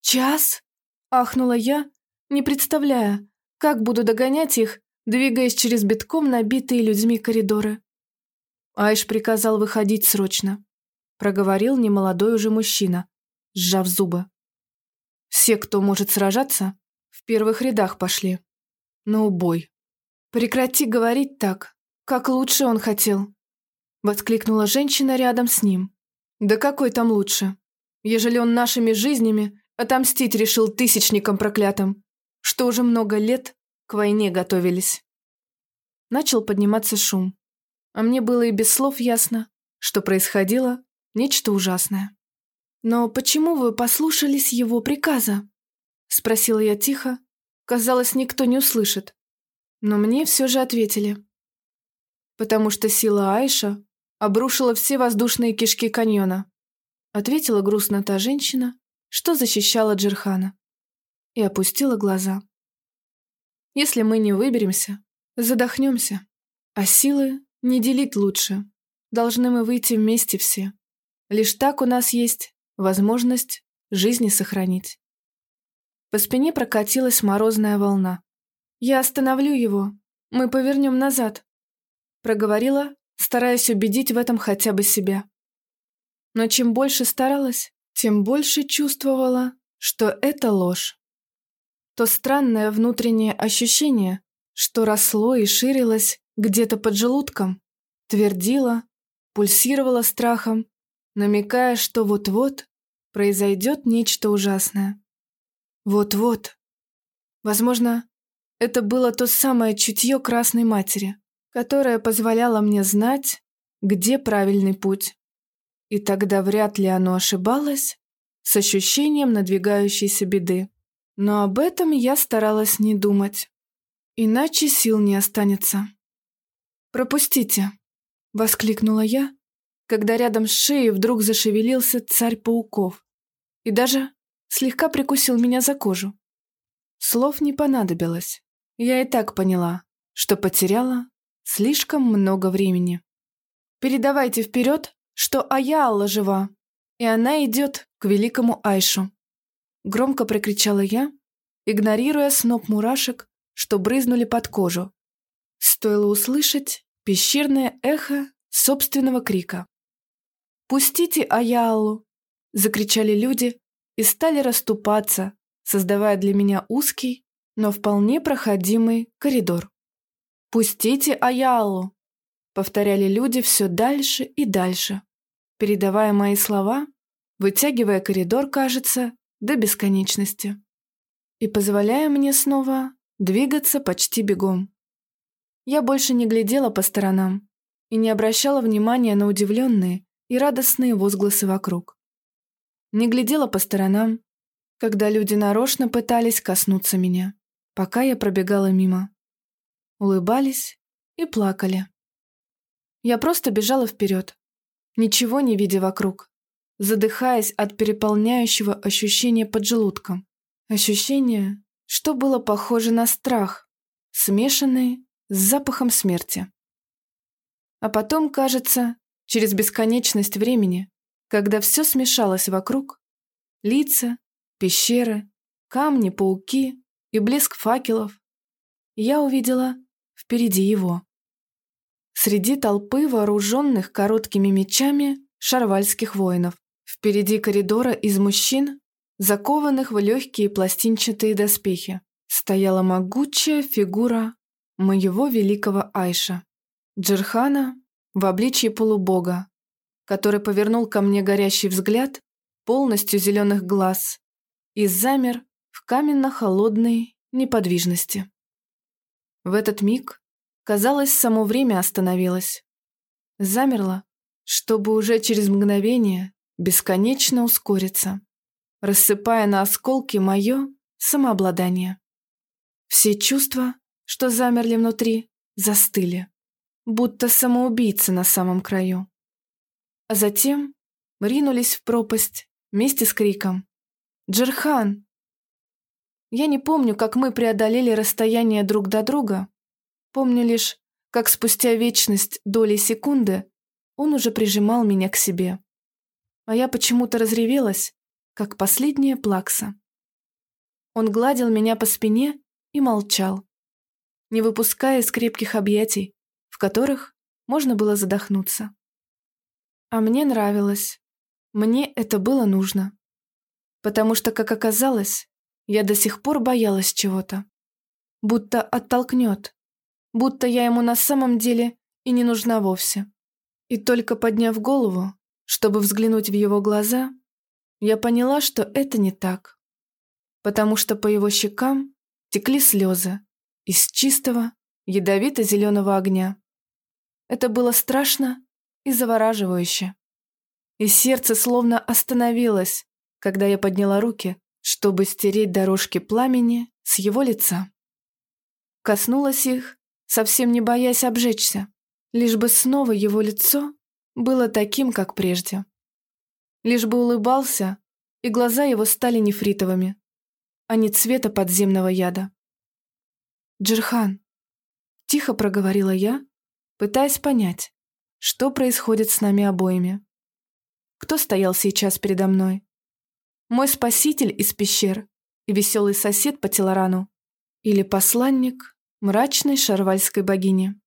«Час?» – ахнула я, не представляя, как буду догонять их, двигаясь через битком набитые людьми коридоры. Айш приказал выходить срочно. Проговорил немолодой уже мужчина, сжав зубы. Все, кто может сражаться, в первых рядах пошли. На убой. «Прекрати говорить так, как лучше он хотел», — воскликнула женщина рядом с ним. «Да какой там лучше? Ежели он нашими жизнями отомстить решил тысячникам проклятым, что уже много лет к войне готовились». Начал подниматься шум, а мне было и без слов ясно, что происходило нечто ужасное. «Но почему вы послушались его приказа?» — спросила я тихо. Казалось, никто не услышит. Но мне все же ответили. «Потому что сила Айша обрушила все воздушные кишки каньона», — ответила грустно та женщина, что защищала Джерхана, и опустила глаза. «Если мы не выберемся, задохнемся, а силы не делить лучше. Должны мы выйти вместе все. Лишь так у нас есть возможность жизни сохранить. По спине прокатилась морозная волна. «Я остановлю его. Мы повернем назад», — проговорила, стараясь убедить в этом хотя бы себя. Но чем больше старалась, тем больше чувствовала, что это ложь. То странное внутреннее ощущение, что росло и ширилось где-то под желудком, твердило, пульсировало страхом, намекая, что вот-вот произойдет нечто ужасное. Вот-вот. Возможно, это было то самое чутье Красной Матери, которое позволяло мне знать, где правильный путь. И тогда вряд ли оно ошибалось с ощущением надвигающейся беды. Но об этом я старалась не думать. Иначе сил не останется. «Пропустите!» — воскликнула я, когда рядом с шеей вдруг зашевелился царь пауков и даже слегка прикусил меня за кожу. Слов не понадобилось. Я и так поняла, что потеряла слишком много времени. «Передавайте вперед, что Аяалла жива, и она идет к великому Айшу», громко прокричала я, игнорируя сноп мурашек, что брызнули под кожу. Стоило услышать пещерное эхо собственного крика. «Пустите Аялу!» – закричали люди и стали расступаться, создавая для меня узкий, но вполне проходимый коридор. «Пустите Аялу!» – повторяли люди все дальше и дальше, передавая мои слова, вытягивая коридор, кажется, до бесконечности и позволяя мне снова двигаться почти бегом. Я больше не глядела по сторонам и не обращала внимания на удивленные, и радостные возгласы вокруг. не глядела по сторонам, когда люди нарочно пытались коснуться меня, пока я пробегала мимо. Улыбались и плакали. Я просто бежала вперед, ничего не видя вокруг, задыхаясь от переполняющего ощущения под желудком. Ощущение, что было похоже на страх, смешанный с запахом смерти. А потом, кажется, через бесконечность времени, когда все смешалось вокруг, лица, пещеры, камни, пауки и блеск факелов, я увидела впереди его. Среди толпы вооруженных короткими мечами шарвальских воинов. Впереди коридора из мужчин, закованных в легкие пластинчатые доспехи, стояла могучая фигура моего великого Айша. Джерхана в обличье полубога, который повернул ко мне горящий взгляд, полностью зеленых глаз, и замер в каменно-холодной неподвижности. В этот миг, казалось, само время остановилось. Замерло, чтобы уже через мгновение бесконечно ускориться, рассыпая на осколки мое самообладание. Все чувства, что замерли внутри, застыли будто самоубийцы на самом краю. А затем ринулись в пропасть вместе с криком «Джерхан!». Я не помню, как мы преодолели расстояние друг до друга, помню лишь, как спустя вечность доли секунды он уже прижимал меня к себе. А я почему-то разревелась, как последняя плакса. Он гладил меня по спине и молчал, не выпуская из крепких объятий, в которых можно было задохнуться. А мне нравилось. Мне это было нужно. Потому что, как оказалось, я до сих пор боялась чего-то. Будто оттолкнет. Будто я ему на самом деле и не нужна вовсе. И только подняв голову, чтобы взглянуть в его глаза, я поняла, что это не так. Потому что по его щекам текли слезы из чистого, ядовито-зеленого огня. Это было страшно и завораживающе. И сердце словно остановилось, когда я подняла руки, чтобы стереть дорожки пламени с его лица. Коснулась их, совсем не боясь обжечься, лишь бы снова его лицо было таким, как прежде. Лишь бы улыбался, и глаза его стали нефритовыми, а не цвета подземного яда. «Джерхан», — тихо проговорила я, пытаясь понять, что происходит с нами обоими. Кто стоял сейчас передо мной? Мой спаситель из пещер и веселый сосед по Телорану? Или посланник мрачной шарвальской богини?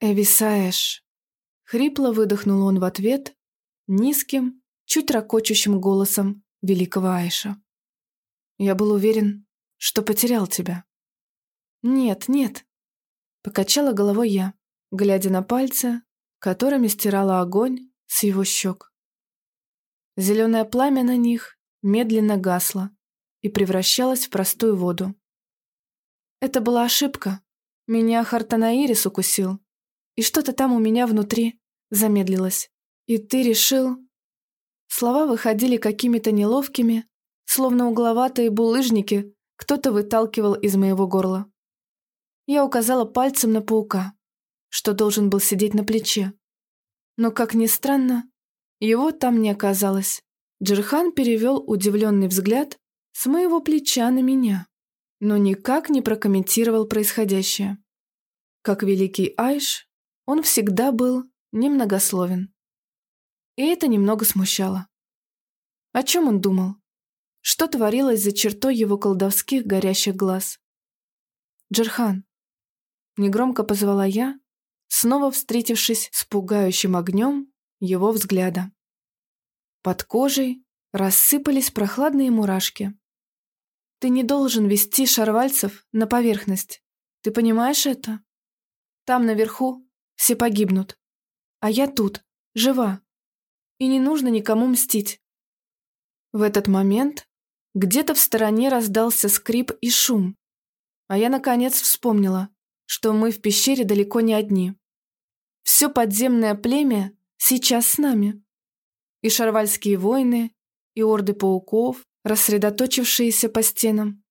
«Эвисаэш», — хрипло выдохнул он в ответ низким, чуть ракочущим голосом великого Айша. «Я был уверен, что потерял тебя». «Нет, нет», — покачала головой я глядя на пальцы, которыми стирала огонь с его щек. Зеленое пламя на них медленно гасло и превращалось в простую воду. Это была ошибка. Меня Хартанаирис укусил, и что-то там у меня внутри замедлилось. И ты решил... Слова выходили какими-то неловкими, словно угловатые булыжники кто-то выталкивал из моего горла. Я указала пальцем на паука что должен был сидеть на плече. Но, как ни странно, его там не оказалось. Джерхан перевел удивленный взгляд с моего плеча на меня, но никак не прокомментировал происходящее. Как великий Айш, он всегда был немногословен. И это немного смущало. О чем он думал? Что творилось за чертой его колдовских горящих глаз? «Джерхан», — негромко позвала я, снова встретившись с пугающим огнем его взгляда. Под кожей рассыпались прохладные мурашки. «Ты не должен вести шарвальцев на поверхность. Ты понимаешь это? Там наверху все погибнут. А я тут, жива. И не нужно никому мстить». В этот момент где-то в стороне раздался скрип и шум, а я, наконец, вспомнила, что мы в пещере далеко не одни. Все подземное племя сейчас с нами. И шарвальские воины, и орды пауков, рассредоточившиеся по стенам.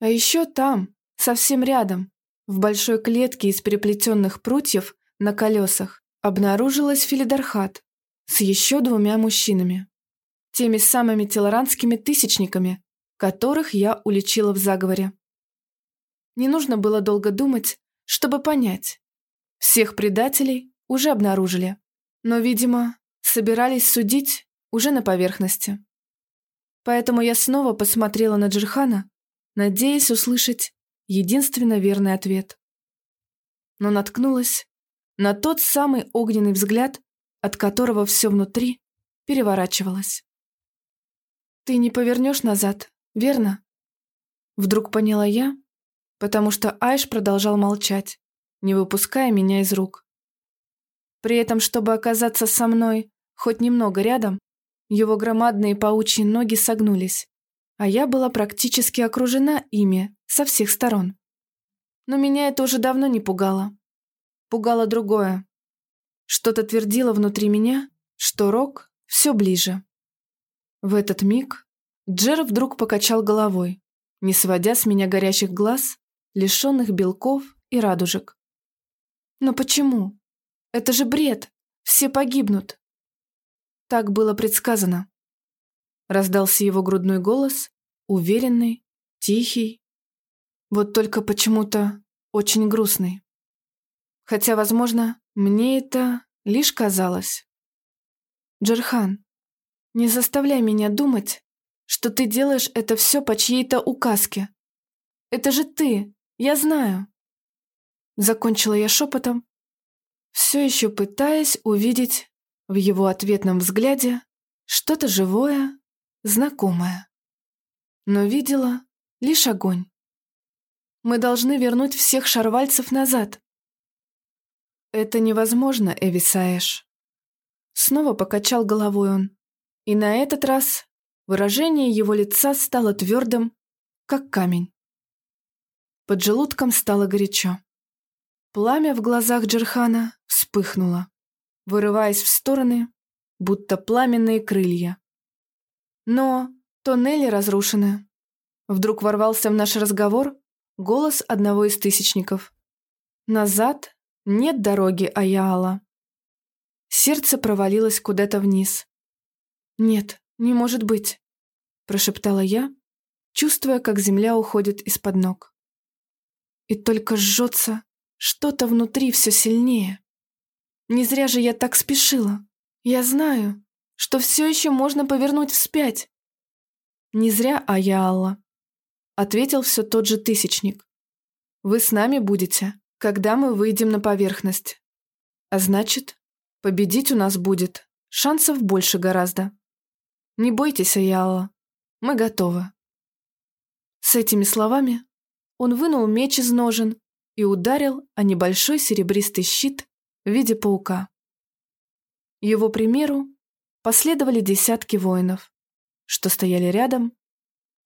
А еще там, совсем рядом, в большой клетке из переплетенных прутьев на колесах, обнаружилась Филидархат с еще двумя мужчинами. Теми самыми телоранскими тысячниками, которых я уличила в заговоре. Не нужно было долго думать, чтобы понять. Всех предателей уже обнаружили, но, видимо, собирались судить уже на поверхности. Поэтому я снова посмотрела на Джирхана, надеясь услышать единственно верный ответ. Но наткнулась на тот самый огненный взгляд, от которого все внутри переворачивалось. «Ты не повернешь назад, верно?» Вдруг поняла я, потому что Айш продолжал молчать, не выпуская меня из рук. При этом, чтобы оказаться со мной хоть немного рядом, его громадные паучьи ноги согнулись, а я была практически окружена ими со всех сторон. Но меня это уже давно не пугало. Пугало другое. Что-то твердило внутри меня, что Рок все ближе. В этот миг Джер вдруг покачал головой, не сводя с меня горящих глаз, лишенных белков и радужек. «Но почему? Это же бред! Все погибнут!» Так было предсказано. Раздался его грудной голос, уверенный, тихий. Вот только почему-то очень грустный. Хотя, возможно, мне это лишь казалось. Джерхан, не заставляй меня думать, что ты делаешь это все по чьей-то указке. Это же ты, я знаю. Закончила я шепотом, все еще пытаясь увидеть в его ответном взгляде что-то живое, знакомое. Но видела лишь огонь. Мы должны вернуть всех шарвальцев назад. Это невозможно, Эвисаэш. Снова покачал головой он. И на этот раз выражение его лица стало твердым, как камень. Под желудком стало горячо. Пламя в глазах Джерхана вспыхнуло вырываясь в стороны, будто пламенные крылья. Но тоннели разрушены. Вдруг ворвался в наш разговор голос одного из тысячников. «Назад нет дороги, Аяала». Сердце провалилось куда-то вниз. «Нет, не может быть», – прошептала я, чувствуя, как земля уходит из-под ног. И только жжется что-то внутри все сильнее. Не зря же я так спешила. Я знаю, что все еще можно повернуть вспять. Не зря, а я Алла. Ответил все тот же тысячник. Вы с нами будете, когда мы выйдем на поверхность. А значит, победить у нас будет. Шансов больше гораздо. Не бойтесь, Аяла. Мы готовы. С этими словами он вынул меч из ножен и ударил о небольшой серебристый щит в виде паука. Его примеру последовали десятки воинов, что стояли рядом,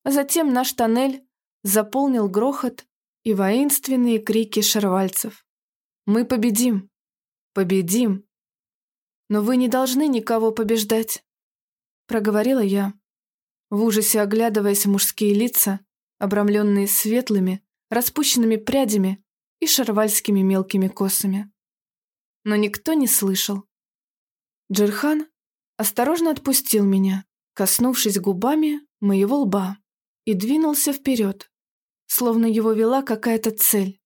а затем наш тоннель заполнил грохот и воинственные крики шарвальцев. «Мы победим! Победим! Но вы не должны никого побеждать!» Проговорила я, в ужасе оглядываясь в мужские лица, обрамленные светлыми, распущенными прядями и шарвальскими мелкими косами но никто не слышал. Джерхан осторожно отпустил меня, коснувшись губами моего лба, и двинулся вперед, словно его вела какая-то цель,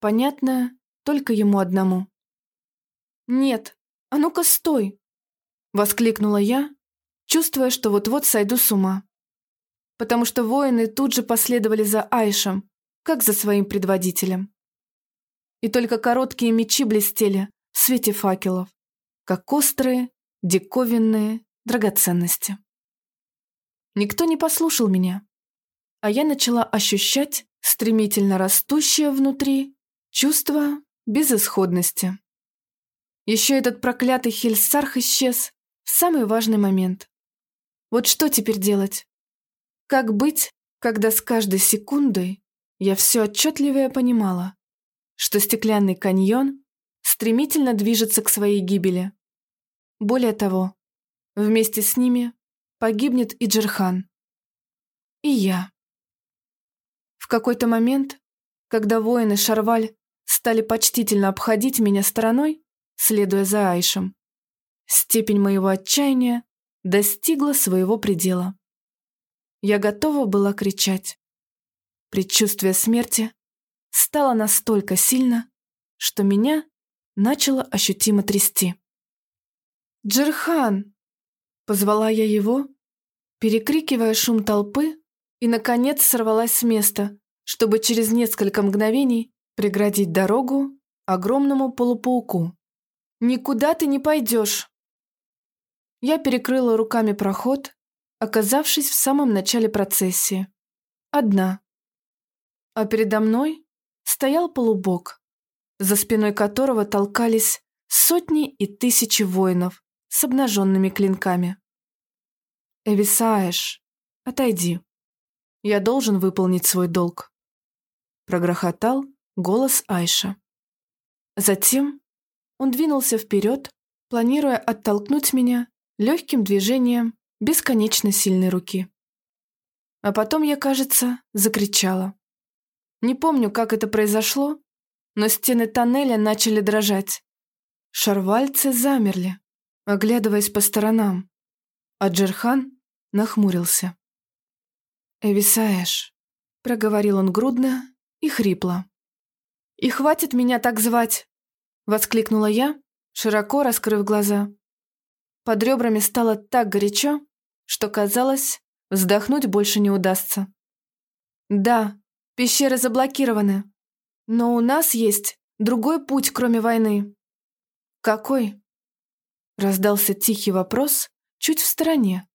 понятная только ему одному. «Нет, а ну-ка стой!» — воскликнула я, чувствуя, что вот-вот сойду с ума. Потому что воины тут же последовали за Айшем, как за своим предводителем. И только короткие мечи блестели, в свете факелов, как острые, диковинные драгоценности. Никто не послушал меня, а я начала ощущать стремительно растущее внутри чувство безысходности. Еще этот проклятый Хельсарх исчез в самый важный момент. Вот что теперь делать? Как быть, когда с каждой секундой я все отчетливее понимала, что стеклянный каньон стремительно движется к своей гибели. Более того, вместе с ними погибнет и Джерхан. И я. В какой-то момент, когда воины Шарваль стали почтительно обходить меня стороной, следуя за Айшем, степень моего отчаяния достигла своего предела. Я готова была кричать. Предчувствие смерти стало настолько сильно, что меня начало ощутимо трясти. «Джерхан!» — позвала я его, перекрикивая шум толпы, и, наконец, сорвалась с места, чтобы через несколько мгновений преградить дорогу огромному полупауку. «Никуда ты не пойдешь!» Я перекрыла руками проход, оказавшись в самом начале процессии. Одна. А передо мной стоял полубог, за спиной которого толкались сотни и тысячи воинов с обнаженными клинками. «Эвисаэш, отойди. Я должен выполнить свой долг», — прогрохотал голос Айша. Затем он двинулся вперед, планируя оттолкнуть меня легким движением бесконечно сильной руки. А потом я, кажется, закричала. Не помню, как это произошло, но стены тоннеля начали дрожать. Шарвальцы замерли, оглядываясь по сторонам, а Джерхан нахмурился. «Эвисаэш», — проговорил он грудно и хрипло. «И хватит меня так звать!» — воскликнула я, широко раскрыв глаза. Под ребрами стало так горячо, что казалось, вздохнуть больше не удастся. Да, пещеры заблокированы, но у нас есть другой путь, кроме войны. Какой? Раздался тихий вопрос чуть в стороне.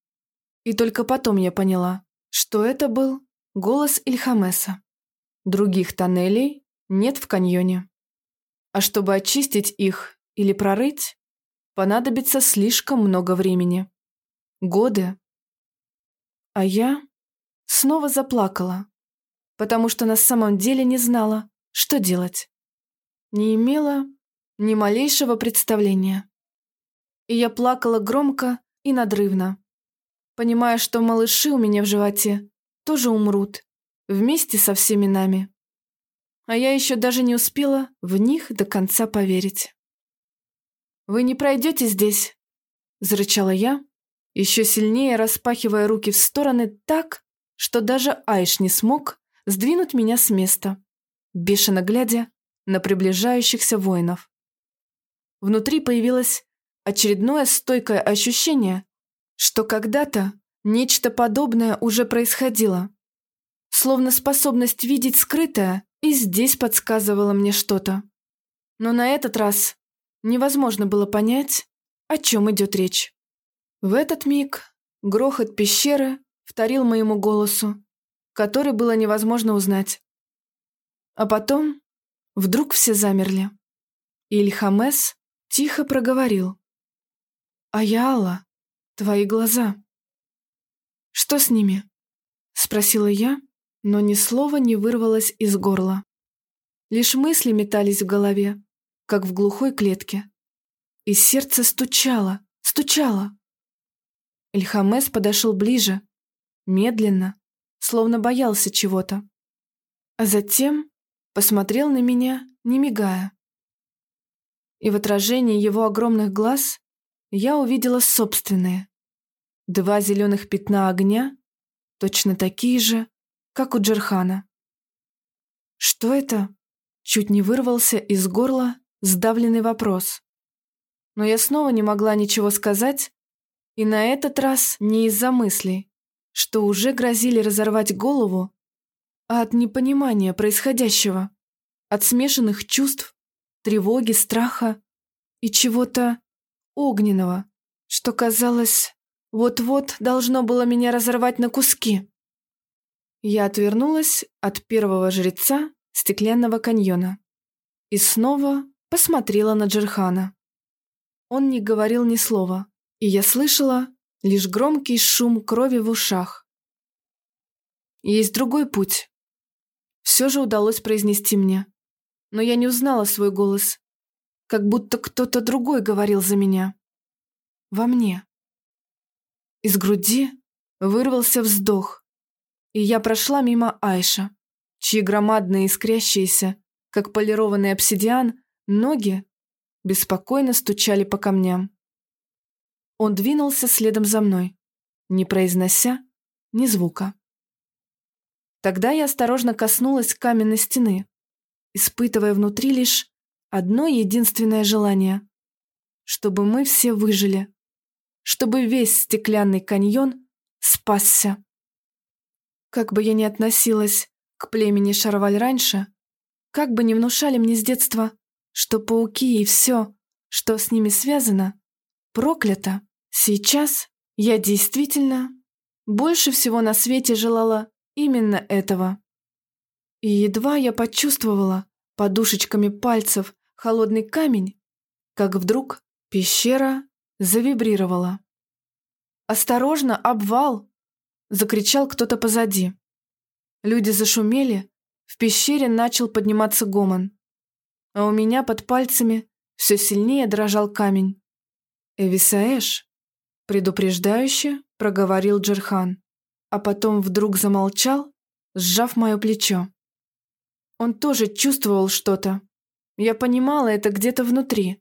И только потом я поняла, что это был голос Ильхамеса. Других тоннелей нет в каньоне. А чтобы очистить их или прорыть, понадобится слишком много времени. Годы. А я снова заплакала, потому что на самом деле не знала, что делать. Не имела ни малейшего представления. И я плакала громко и надрывно, понимая, что малыши у меня в животе тоже умрут, вместе со всеми нами. А я еще даже не успела в них до конца поверить. «Вы не пройдете здесь?» – зарычала я, еще сильнее распахивая руки в стороны так, что даже Айш не смог сдвинуть меня с места, бешено глядя на приближающихся воинов. Внутри появилось очередное стойкое ощущение, что когда-то нечто подобное уже происходило. Словно способность видеть скрытое и здесь подсказывала мне что-то. Но на этот раз невозможно было понять, о чем идет речь. В этот миг грохот пещеры вторил моему голосу, который было невозможно узнать. А потом вдруг все замерли. Ильхамес тихо проговорил. «Аяла, твои глаза». «Что с ними?» — спросила я, но ни слова не вырвалось из горла. Лишь мысли метались в голове, как в глухой клетке. И сердце стучало, стучало. Ильхамес подошел ближе, медленно, словно боялся чего-то. А затем посмотрел на меня, не мигая. И в отражении его огромных глаз я увидела собственные. Два зеленых пятна огня, точно такие же, как у Джерхана. «Что это?» Чуть не вырвался из горла сдавленный вопрос. Но я снова не могла ничего сказать, и на этот раз не из-за мыслей, что уже грозили разорвать голову, а от непонимания происходящего, от смешанных чувств, тревоги, страха и чего-то огненного, что казалось, вот-вот должно было меня разорвать на куски. Я отвернулась от первого жреца стеклянного каньона и снова посмотрела на Джерхана. Он не говорил ни слова, и я слышала лишь громкий шум крови в ушах. Есть другой путь. Все же удалось произнести мне, но я не узнала свой голос, как будто кто-то другой говорил за меня. Во мне. Из груди вырвался вздох, и я прошла мимо Айша, чьи громадные искрящиеся, как полированный обсидиан, ноги беспокойно стучали по камням. Он двинулся следом за мной, не произнося ни звука. Тогда я осторожно коснулась каменной стены, испытывая внутри лишь одно единственное желание — чтобы мы все выжили, чтобы весь стеклянный каньон спасся. Как бы я ни относилась к племени Шарваль раньше, как бы ни внушали мне с детства, что пауки и все, что с ними связано, проклято, сейчас я действительно больше всего на свете желала именно этого. И едва я почувствовала подушечками пальцев холодный камень, как вдруг пещера завибрировала. «Осторожно, обвал!» — закричал кто-то позади. Люди зашумели, в пещере начал подниматься гомон. А у меня под пальцами все сильнее дрожал камень. «Эвисаэш», — предупреждающе проговорил Джерхан, а потом вдруг замолчал, сжав мое плечо. Он тоже чувствовал что-то. Я понимала это где-то внутри,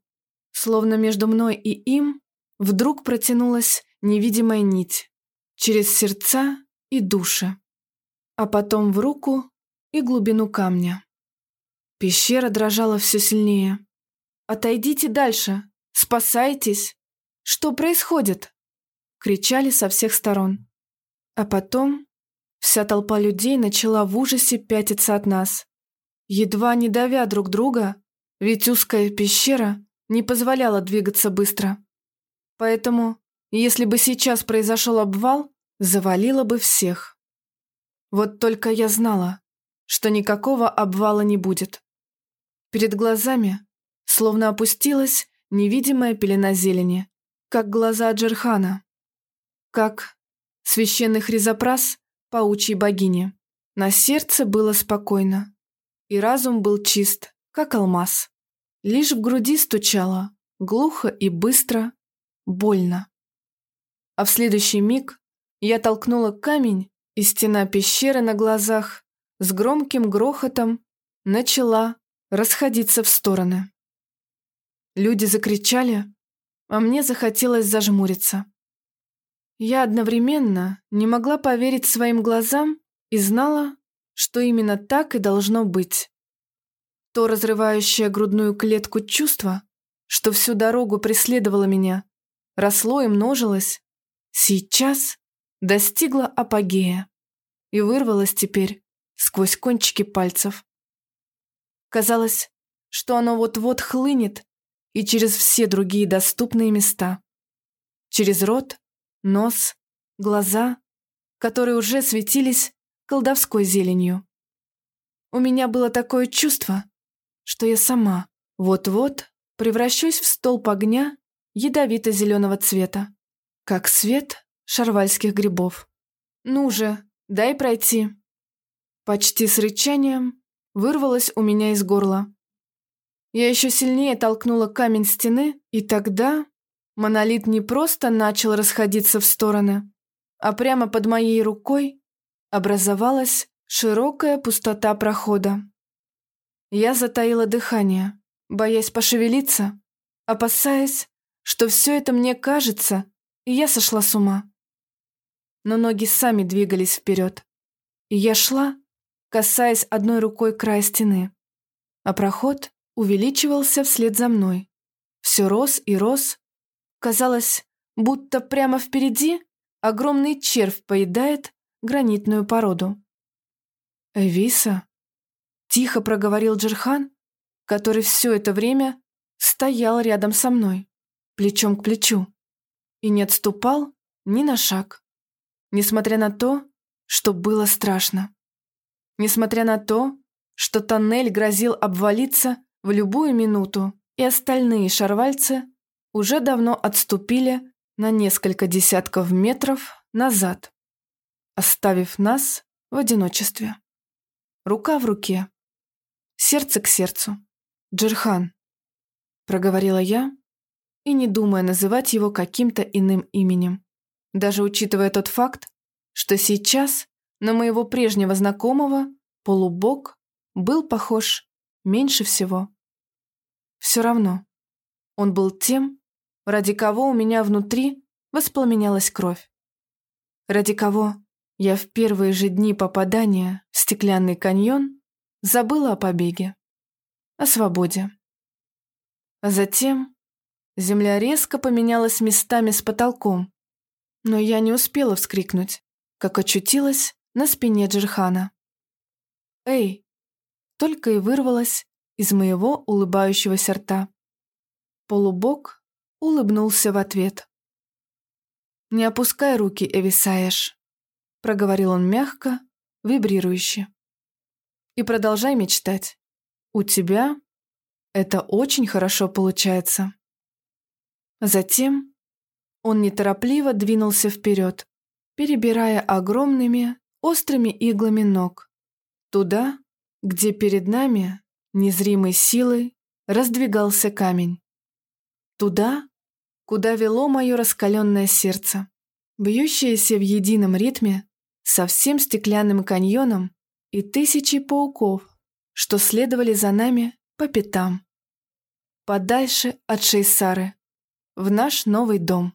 словно между мной и им вдруг протянулась невидимая нить через сердца и души а потом в руку и глубину камня. Пещера дрожала все сильнее. «Отойдите дальше! Спасайтесь! Что происходит?» Кричали со всех сторон. А потом вся толпа людей начала в ужасе пятиться от нас. Едва не давя друг друга, ведь узкая пещера не позволяла двигаться быстро. Поэтому, если бы сейчас произошел обвал, завалило бы всех. Вот только я знала, что никакого обвала не будет. Перед глазами словно опустилась невидимая пелена зелени, как глаза Джерхана, как священный хризопрас паучьей богини. На сердце было спокойно, и разум был чист, как алмаз. Лишь в груди стучало, глухо и быстро, больно. А в следующий миг я толкнула камень и стена пещеры на глазах с громким грохотом начала расходиться в стороны. Люди закричали, а мне захотелось зажмуриться. Я одновременно не могла поверить своим глазам и знала, что именно так и должно быть. То разрывающее грудную клетку чувство, что всю дорогу преследовало меня, росло и множилось, сейчас достигла апогея и вырвалась теперь сквозь кончики пальцев. Казалось, что оно вот-вот хлынет и через все другие доступные места. Через рот, нос, глаза, которые уже светились колдовской зеленью. У меня было такое чувство, что я сама вот-вот превращусь в столб огня ядовито-зеленого цвета, как свет шарвальских грибов. «Ну же, дай пройти!» Почти с рычанием вырвалось у меня из горла. Я еще сильнее толкнула камень стены, и тогда монолит не просто начал расходиться в стороны, а прямо под моей рукой образовалась широкая пустота прохода. Я затаила дыхание, боясь пошевелиться, опасаясь, что все это мне кажется, и я сошла с ума но ноги сами двигались вперед. И я шла, касаясь одной рукой края стены. А проход увеличивался вслед за мной. Все рос и рос. Казалось, будто прямо впереди огромный червь поедает гранитную породу. «Эвиса?» — тихо проговорил Джерхан, который все это время стоял рядом со мной, плечом к плечу, и не отступал ни на шаг несмотря на то, что было страшно. Несмотря на то, что тоннель грозил обвалиться в любую минуту, и остальные шарвальцы уже давно отступили на несколько десятков метров назад, оставив нас в одиночестве. Рука в руке, сердце к сердцу. «Джерхан», — проговорила я, и не думая называть его каким-то иным именем даже учитывая тот факт, что сейчас на моего прежнего знакомого полубог был похож меньше всего. Все равно, он был тем, ради кого у меня внутри воспламенялась кровь. Ради кого я в первые же дни попадания в стеклянный каньон забыла о побеге, о свободе. А затем земля резко поменялась местами с потолком, но я не успела вскрикнуть, как очутилась на спине Джерхана. «Эй!» только и вырвалась из моего улыбающегося рта. Полубок улыбнулся в ответ. «Не опускай руки, Эвисаеш», — проговорил он мягко, вибрирующе. «И продолжай мечтать. У тебя это очень хорошо получается». Затем он неторопливо двинулся вперед, перебирая огромными, острыми иглами ног, туда, где перед нами, незримой силой, раздвигался камень. Туда, куда вело мое раскаленное сердце, бьющееся в едином ритме со всем стеклянным каньоном и тысячей пауков, что следовали за нами по пятам. Подальше от Шейсары, в наш новый дом.